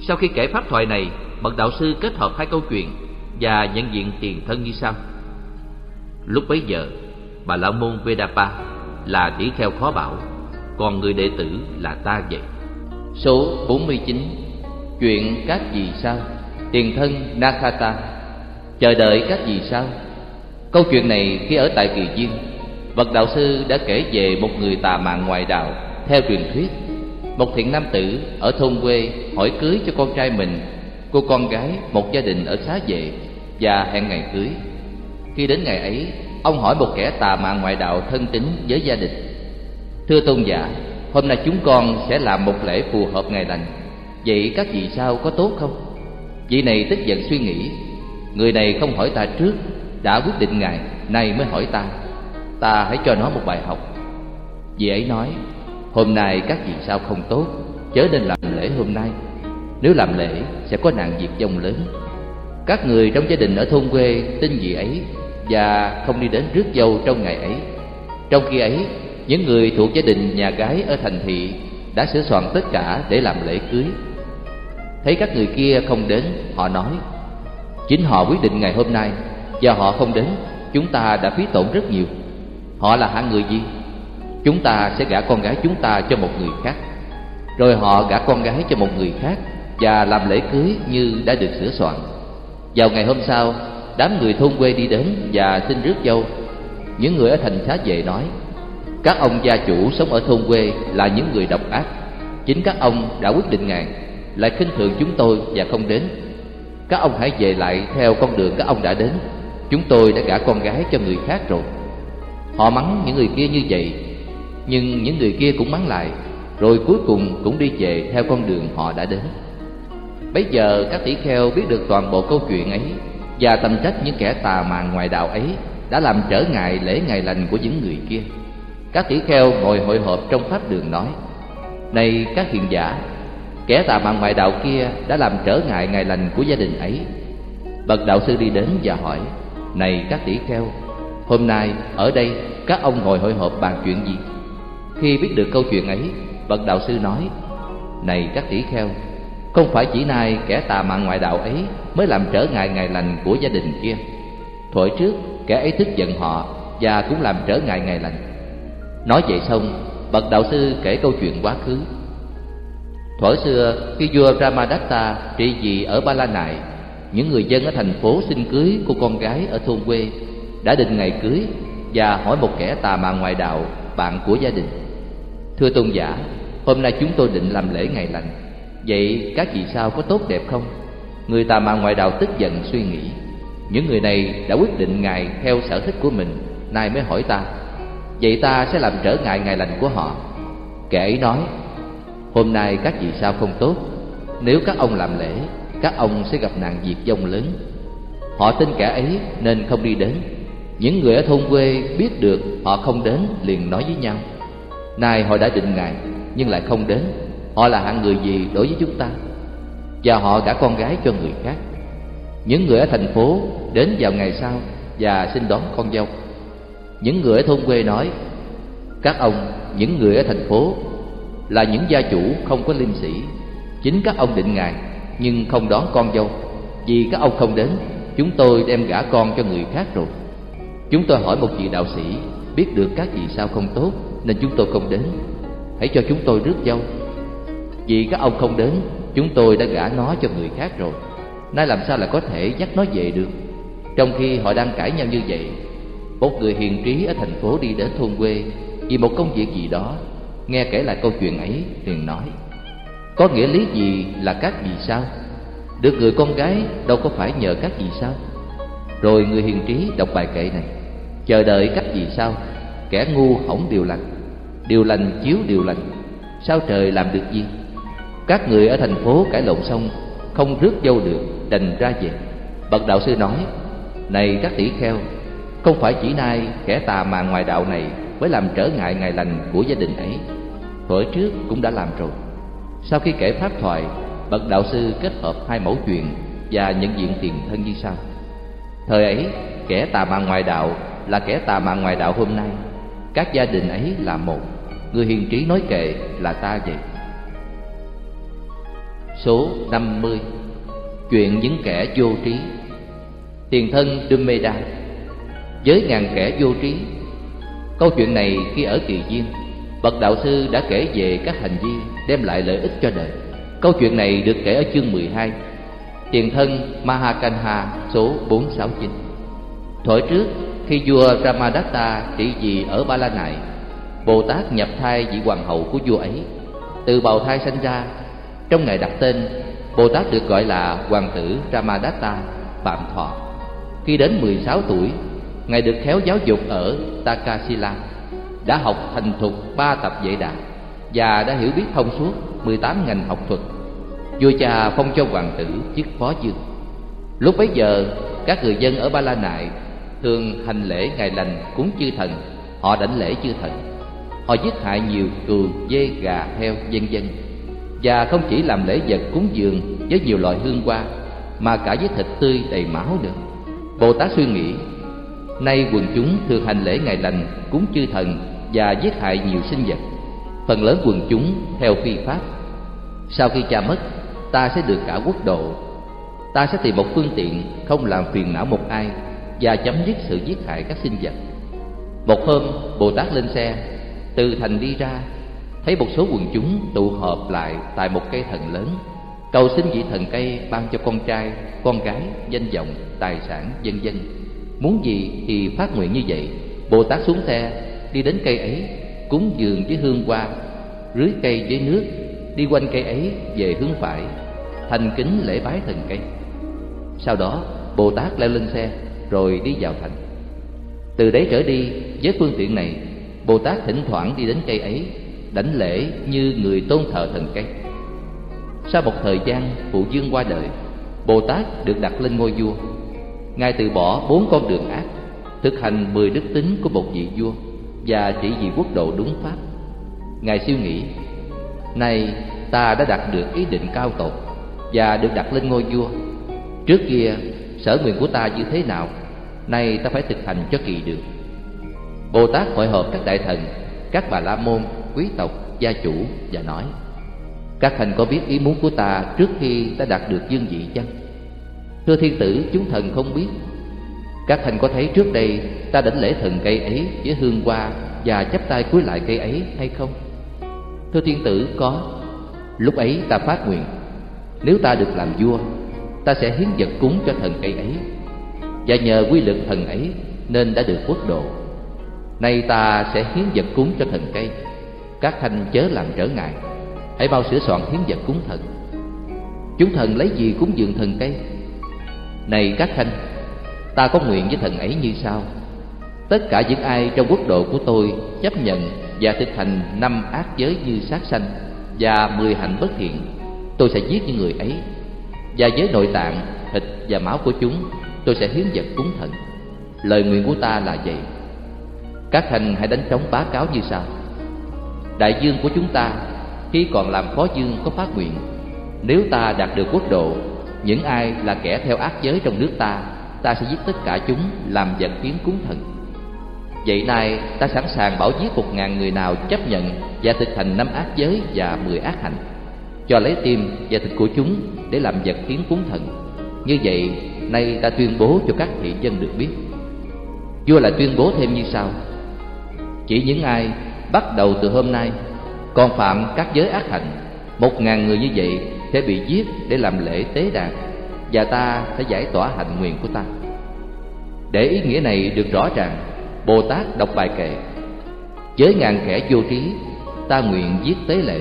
Speaker 1: Sau khi kể pháp thoại này, Bậc đạo sư kết hợp hai câu chuyện Và nhận diện tiền thân như sau. Lúc bấy giờ, Bà La Môn Vedapa là tỷ kheo khó bảo, Còn người đệ tử là ta vậy. Số 49 Chuyện các gì sao? Tiền thân Nakata Chờ đợi các gì sao? Câu chuyện này khi ở tại Kỳ Duyên Bậc đạo sư đã kể về một người tà mạng ngoại đạo Theo truyền thuyết. Một thiện nam tử ở thôn quê hỏi cưới cho con trai mình. Cô con gái, một gia đình ở xá vệ Và hẹn ngày cưới. Khi đến ngày ấy, Ông hỏi một kẻ tà mạng ngoại đạo thân tín với gia đình. Thưa tôn giả, Hôm nay chúng con sẽ làm một lễ phù hợp ngày lành. Vậy các vị sao có tốt không? Vị này tức giận suy nghĩ. Người này không hỏi ta trước đã quyết định ngài Nay mới hỏi ta. Ta hãy cho nó một bài học. Vị ấy nói, Hôm nay các vì sao không tốt, Chớ nên làm lễ hôm nay. Nếu làm lễ, sẽ có nạn diệt vong lớn. Các người trong gia đình ở thôn quê tin vị ấy Và không đi đến rước dâu trong ngày ấy. Trong khi ấy, Những người thuộc gia đình nhà gái ở thành thị Đã sửa soạn tất cả để làm lễ cưới. Thấy các người kia không đến, Họ nói, Chính họ quyết định ngày hôm nay. Do họ không đến, Chúng ta đã phí tổn rất nhiều. Họ là hạng người gì? Chúng ta sẽ gả con gái chúng ta cho một người khác. Rồi họ gả con gái cho một người khác Và làm lễ cưới như đã được sửa soạn. Vào ngày hôm sau, Đám người thôn quê đi đến và xin rước dâu. Những người ở thành xá về nói, Các ông gia chủ sống ở thôn quê là những người độc ác. Chính các ông đã quyết định ngàn, Lại khinh thường chúng tôi và không đến. Các ông hãy về lại theo con đường các ông đã đến. Chúng tôi đã gả con gái cho người khác rồi. Họ mắng những người kia như vậy, Nhưng những người kia cũng mắng lại, Rồi cuối cùng cũng đi về theo con đường họ đã đến. Bây giờ các tỷ kheo biết được toàn bộ câu chuyện ấy Và tầm trách những kẻ tà màn ngoài đạo ấy Đã làm trở ngại lễ ngày lành của những người kia. Các tỷ kheo ngồi hội họp trong pháp đường nói, Này các hiền giả, Kẻ tà màn ngoại đạo kia đã làm trở ngại ngày lành của gia đình ấy. Bậc đạo sư đi đến và hỏi này các tỷ kheo Hôm nay ở đây các ông ngồi hội họp bàn chuyện gì? Khi biết được câu chuyện ấy, bậc đạo sư nói: "Này các tỷ kheo, không phải chỉ nay kẻ tà mạng ngoại đạo ấy mới làm trở ngại ngày lành của gia đình kia. thổi trước, kẻ ấy tức giận họ và cũng làm trở ngại ngày lành." Nói vậy xong, bậc đạo sư kể câu chuyện quá khứ. Thuở xưa, khi vua Ramadatta trị vì ở Ba La Nại, những người dân ở thành phố xin cưới cô con gái ở thôn quê, đã định ngày cưới và hỏi một kẻ tà mà ngoại đạo, bạn của gia đình. Thưa tôn giả, hôm nay chúng tôi định làm lễ ngày lành. Vậy các vị sao có tốt đẹp không? Người tà mà ngoại đạo tức giận suy nghĩ. Những người này đã quyết định ngày theo sở thích của mình, nay mới hỏi ta. Vậy ta sẽ làm trở ngại ngày lành của họ. Kẻ ấy nói, hôm nay các vị sao không tốt? Nếu các ông làm lễ các ông sẽ gặp nạn diệt vong lớn. Họ tin kẻ ấy nên không đi đến. Những người ở thôn quê biết được họ không đến liền nói với nhau. Nay họ đã định ngày nhưng lại không đến. Họ là hạng người gì đối với chúng ta? Và họ gả con gái cho người khác. Những người ở thành phố đến vào ngày sau Và xin đón con dâu. Những người ở thôn quê nói Các ông, những người ở thành phố Là những gia chủ không có liêm sĩ. Chính các ông định ngày nhưng không đón con dâu. Vì các ông không đến, Chúng tôi đem gả con cho người khác rồi. Chúng tôi hỏi một vị đạo sĩ, Biết được các vị sao không tốt, Nên chúng tôi không đến. Hãy cho chúng tôi rước dâu. Vì các ông không đến, Chúng tôi đã gả nó cho người khác rồi. Nay làm sao lại có thể dắt nó về được? Trong khi họ đang cãi nhau như vậy, Một người hiền trí ở thành phố đi đến thôn quê Vì một công việc gì đó, Nghe kể lại câu chuyện ấy liền nói. Có nghĩa lý gì là các vì sao? Được người con gái đâu có phải nhờ các vì sao? Rồi người hiền trí đọc bài kệ này, chờ đợi cách gì sao, kẻ ngu hỏng điều lành điều lành chiếu điều lành, sao trời làm được gì? Các người ở thành phố cãi lộn xong, không rước dâu được, đành ra về. Bậc đạo sư nói, này các tỷ kheo, không phải chỉ nay kẻ tà mà ngoài đạo này mới làm trở ngại ngày lành của gia đình ấy. Thuở trước cũng đã làm rồi sau khi kể pháp thoại, bậc đạo sư kết hợp hai mẫu chuyện và nhận diện tiền thân như sau. Thời ấy, kẻ tà ma ngoại đạo là kẻ tà mạng ngoài đạo hôm nay. Các gia đình ấy là một, Người hiền trí nói kệ là ta vậy. Số 50 Chuyện những kẻ vô trí. Tiền thân Dumeda. Với ngàn kẻ vô trí. Câu chuyện này khi ở kỳ viên Bậc đạo sư đã kể về các hành vi đem lại lợi ích cho đời. Câu chuyện này được kể ở chương 12 Tiền thân Mahakanha số 469 Thổi trước, khi vua Ramadatta trị vì ở Ba La Nại Bồ Tát nhập thai vị hoàng hậu của vua ấy. Từ bào thai sinh ra, Trong ngày đặt tên Bồ Tát được gọi là hoàng tử Ramadatta Phạm Thọ. Khi đến 16 tuổi, Ngài được khéo giáo dục ở Takasila. Đã học thành thục ba tập dạy đạo Và đã hiểu biết thông suốt 18 ngành học thuật. Vua cha phong cho hoàng tử chức phó dương Lúc bấy giờ Các người dân ở Ba La Nại Thường hành lễ ngày lành cúng chư thần. Họ đảnh lễ chư thần. Họ giết hại nhiều cừu, dê, gà, heo, vân vân. Và không chỉ làm lễ vật cúng dường với nhiều loại hương hoa Mà cả với thịt tươi đầy máu nữa. Bồ Tát suy nghĩ Nay quần chúng thường hành lễ ngày lành cúng chư thần và giết hại nhiều sinh vật Phần lớn quần chúng theo phi pháp. Sau khi cha mất ta sẽ được cả quốc độ. Ta sẽ tìm một phương tiện không làm phiền não một ai Và chấm dứt sự giết hại các sinh vật. Một hôm Bồ Tát lên xe Từ thành đi ra Thấy một số quần chúng tụ họp lại tại một cây thần lớn Cầu xin vị thần cây ban cho con trai, con gái, danh vọng, tài sản, vân vân Muốn gì thì phát nguyện như vậy. Bồ Tát xuống xe đi đến cây ấy, Cúng dường với hương hoa, Rưới cây với nước, Đi quanh cây ấy về hướng phải, Thành kính lễ bái thần cây. Sau đó, Bồ Tát leo lên xe, Rồi đi vào thành. Từ đấy trở đi, với phương tiện này, Bồ Tát thỉnh thoảng đi đến cây ấy, Đảnh lễ như người tôn thờ thần cây. Sau một thời gian Phụ Dương qua đời, Bồ Tát được đặt lên ngôi vua. Ngài từ bỏ bốn con đường ác, Thực hành mười đức tính của một vị vua. Và chỉ vì quốc độ đúng pháp. Ngài siêu nghĩ Nay ta đã đạt được ý định cao tột Và được đặt lên ngôi vua. Trước kia sở nguyện của ta như thế nào Nay ta phải thực hành cho kỳ được. Bồ Tát hội họp các đại thần Các bà la môn, quý tộc, gia chủ Và nói Các thần có biết ý muốn của ta Trước khi ta đạt được dương vị chăng? Thưa thiên tử chúng thần không biết các thành có thấy trước đây, Ta đảnh lễ thần cây ấy với hương hoa Và chắp tay cúi lại cây ấy hay không? Thưa thiên tử, có. Lúc ấy ta phát nguyện, Nếu ta được làm vua, Ta sẽ hiến vật cúng cho thần cây ấy. Và nhờ quy lực thần ấy Nên đã được quốc độ. Nay ta sẽ hiến vật cúng cho thần cây. Các thanh chớ làm trở ngại. Hãy bao sửa soạn hiến vật cúng thần. Chúng thần lấy gì cúng dường thần cây? Này các thanh Ta có nguyện với thần ấy như sau. Tất cả những ai trong quốc độ của tôi Chấp nhận và thực hành năm ác giới như sát sanh và mười hạnh bất thiện, tôi sẽ giết những người ấy. Và với nội tạng, thịt và máu của chúng, tôi sẽ hiến vật cúng thần. Lời nguyện của ta là vậy. Các thành hãy đánh trống bá cáo như sau. Đại dương của chúng ta, khi còn làm phó dương có phát nguyện. Nếu ta đạt được quốc độ, những ai là kẻ theo ác giới trong nước ta ta sẽ giết tất cả chúng làm vật kiến cúng thần. Vậy nay ta sẵn sàng bảo giết một ngàn người nào chấp nhận và thực hành năm ác giới và mười ác hạnh Cho lấy tim và thịt của chúng để làm vật kiến cúng thần. Như vậy, nay ta tuyên bố cho các thị dân được biết. Vua lại tuyên bố thêm như sau. Chỉ những ai bắt đầu từ hôm nay, còn phạm các giới ác hạnh Một ngàn người như vậy sẽ bị giết để làm lễ tế đàn. Và ta sẽ giải tỏa hạnh nguyện của ta. Để ý nghĩa này được rõ ràng Bồ Tát đọc bài kệ, Với ngàn kẻ vô trí, Ta nguyện giết tế lễ.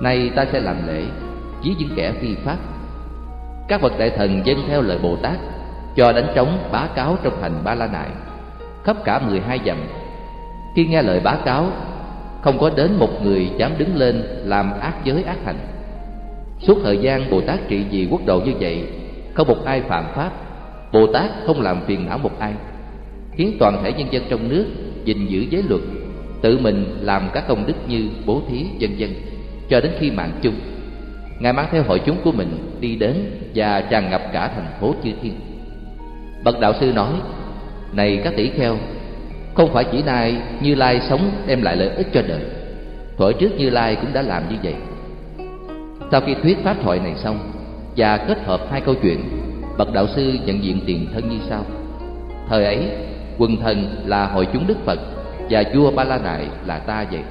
Speaker 1: Nay ta sẽ làm lễ Với những kẻ phi pháp. Các bậc đại thần dân theo lời Bồ Tát Cho đánh trống bá cáo trong thành Ba La Nại Khắp cả mười hai dặm. Khi nghe lời bá cáo, Không có đến một người dám đứng lên Làm ác giới ác hành. Suốt thời gian Bồ Tát trị vì quốc độ như vậy Không một ai phạm pháp, Bồ Tát không làm phiền não một ai. Khiến toàn thể nhân dân trong nước gìn giữ giới luật, tự mình làm các công đức như bố thí dân dân cho đến khi mạng chung. Ngài mang theo hội chúng của mình đi đến và tràn ngập cả thành phố chư thiên. Bậc đạo sư nói, Này các tỷ kheo, Không phải chỉ nay Như Lai sống đem lại lợi ích cho đời. Thuở trước Như Lai cũng đã làm như vậy. Sau khi thuyết pháp thoại này xong Và kết hợp hai câu chuyện, Bậc đạo sư nhận diện tiền thân như sau. Thời ấy, quần thần là hội chúng Đức Phật Và vua Ba La Nại là ta vậy.